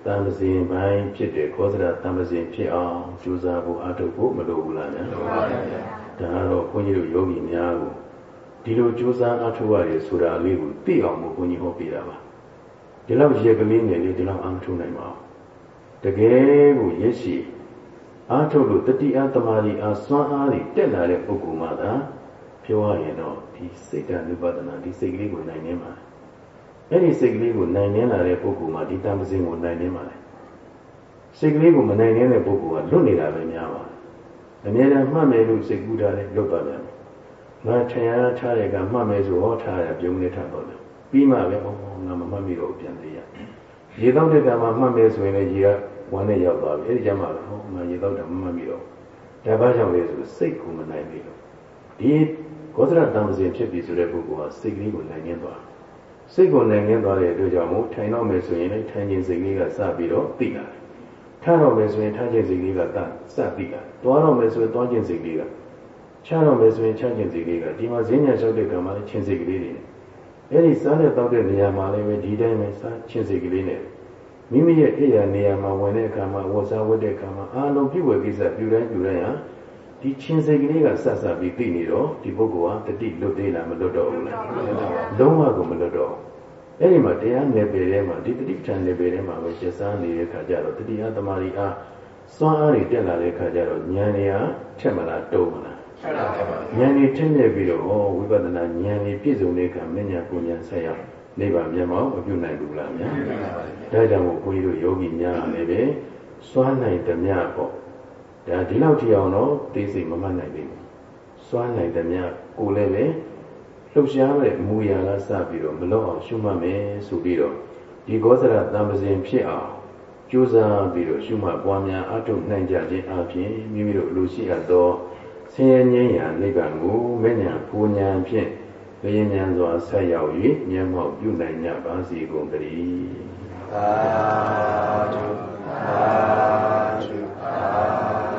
တန်ပစင်ပိုင်းဖြစ်တဲ့ခောဇရတန်ပစင်ဖြစ်အောင်ကြိုးစားဖို့အားထုတ်ဖို့မလိုဘူးလားညာလိုပါတယ်ဗျာဒါကတော့ဘုန်းကြီးတို့ယောဂီများကိုဒီလိုကြိုးစားအားထုတ်ရတယ်ဆိုတာလေးကိုသိအောင်မို့ဘုန်းကြီးဟောပြတာပါဒီလောက်ရက်ကလေးနဲ့လေဒီလောက်အားထုတ်နိုင်ပါအောင်တကယ်ကိုရက်ရှိအားထုတ်လို့တတိအတမာရီအားစွမ်းအားတွေတက်လာတဲ့ပုဂ္ဂိုလ်မှသာပြောရရင်တော့ဒီစိတ်ဓာတ်နုပဒနာဒီစိတ်ကလေးကိုနိုင်နေမှာ အဲ့ဒီစိတ်ကလေးကိုနိုင်နေလာတဲ့ပုဂ္ဂိုလ်မှဒီတံပစင်ကိုနိုင်နေမှာလေစိတ်ကလေးကိုမနိုင်နေတဲ့ပုဂ္ဂိုလ်ကလွတ်နေတာပဲများပါတယ်အမြဲတမ်းမှတ်မယ်လို့စိတ်ကူးထားတယ်လွတ်ပါပြန်တယ်ငါထင်ရထားတဲ့ကမှတ်မယ်ဆိုဟောထားရပြုံးနေထားတော့တယ်ပြီးမှပဲဟောငါမမှတ်မိတော့ပြန်သေးရရေတော့တဲ့ကမှမှတ်မယ်ဆိုရင်လည်းရေကဝမ်းနဲ့ရောက်သွားပြီအဲ့ဒီကျမှပဲဟောငါရေတော့တယ်မမှတ်မိတော့ဒါဘာကြောင့်လဲဆိုစိတ်ကိုမနိုင်ပြီလို့ဒီကောသရတံပစင်ဖြစ်ပြီဆိုတဲ့ပုဂ္ဂိုလ်ဟာစိတ်ကလေးကိုနိုင်နေသွား စိတ်ကိုနိုင်နေသွားတဲ့အတွက်ကြောင့်မို့ထိုင်တော့မယ်ဆိုရင်လည်းထိုင်ခြင်းစိတ်ကလေးကစပြီးတော့သိလာတယ်ထားတော့မယ်ဆိုရင်ထားခြင်းစိတ်ကလေးကစစသိလာသွားတော့မယ်ဆိုရင်သွားခြင်းစိတ်ကလေးကချတော့မယ်ဆိုရင်ချခြင်းစိတ်ကလေးကဒီမှာဈဉ္ညာလျှောက်တဲ့ကံမှာလည်းခြင်းစိတ်ကလေးတွေနဲ့အဲ့ဒီစားတဲ့တောက်တဲ့နေရာမှာလည်းပဲဒီတိုင်းပဲစားခြင်းစိတ်ကလေးနဲ့မိမိရဲ့အိယာနေရာမှာဝင်တဲ့အခါမှာဝတ်စားဝတ်တဲ့အခါမှာအာလုံးပြုဝယ်ကိစ္စပြုတိုင်းပြုတိုင်းဟာ ဒီချင်းစိတ်ကလေးကဆက်ဆက်ပြီးသိနေတော့ဒီပုဂ္ဂိုလ်ဟာတတိလွတ်သေးလားမလွတ်တော့ဘူးလားလုံးဝကိုမလွတ်တော့ဘူးအဲ့ဒီမှာတရားနယ်ပယ်ထဲမှာဒီတတိပဋ္ဌာန်နယ်ပယ်ထဲမှာပဲကျက်စားနေတဲ့အခါကျတော့တတိအားတမာရီအားစွမ်းအားတွေတက်လာတဲ့အခါကျတော့ဉာဏ်တွေဟာထက်မလားတုံးမလားဆက်လာတယ်ပါဉာဏ်ကြီးထင်းနေပြီးတော့ဟောဝိပဿနာဉာဏ်ကြီးပြည့်စုံတဲ့အခါမဉာဏ်ပူဉာဏ်ဆက်ရောက်နိဗ္ဗာန်မျက်မှောက်မပြုနိုင်ဘူးလားများပြပါပါတယ်ဗျာဒါကြောင့်မို့ဘုန်းကြီးတို့ယောဂီများလည်းပဲစွမ်းနိုင်သမျှပေါ့ ဒါဒီလောက်ထိအောင်တော့သိစိတ်မမှတ်နိုင်ဘူးစွမ်းနိုင်သမျှကိုယ်လည်းပဲလှုပ်ရှားတဲ့မူရာကစပြီးတော့မလွတ်အောင်ရှုမှတ်မယ်ဆိုပြီးတော့ဒီဂောဇရတံပစင်ဖြစ်အောင်ကြိုးစားပြီးတော့ရှုမှတ်ပွားများအထုတ်နိုင်ကြခြင်းအပြင်မိမိတို့လူရှိအပ်သောဆင်းရဲငြိမ်းရာနိဗ္ဗာန်ကိုမဉ္ဇဉ်ပူဉ္ဇဉ်ဖြင့်လျင်မြန်စွာဆက်ရောက်၍မျက်မှောက်ပြုနိုင်ကြပါစေကုန်သတည်းသာဓုသာဓုသာ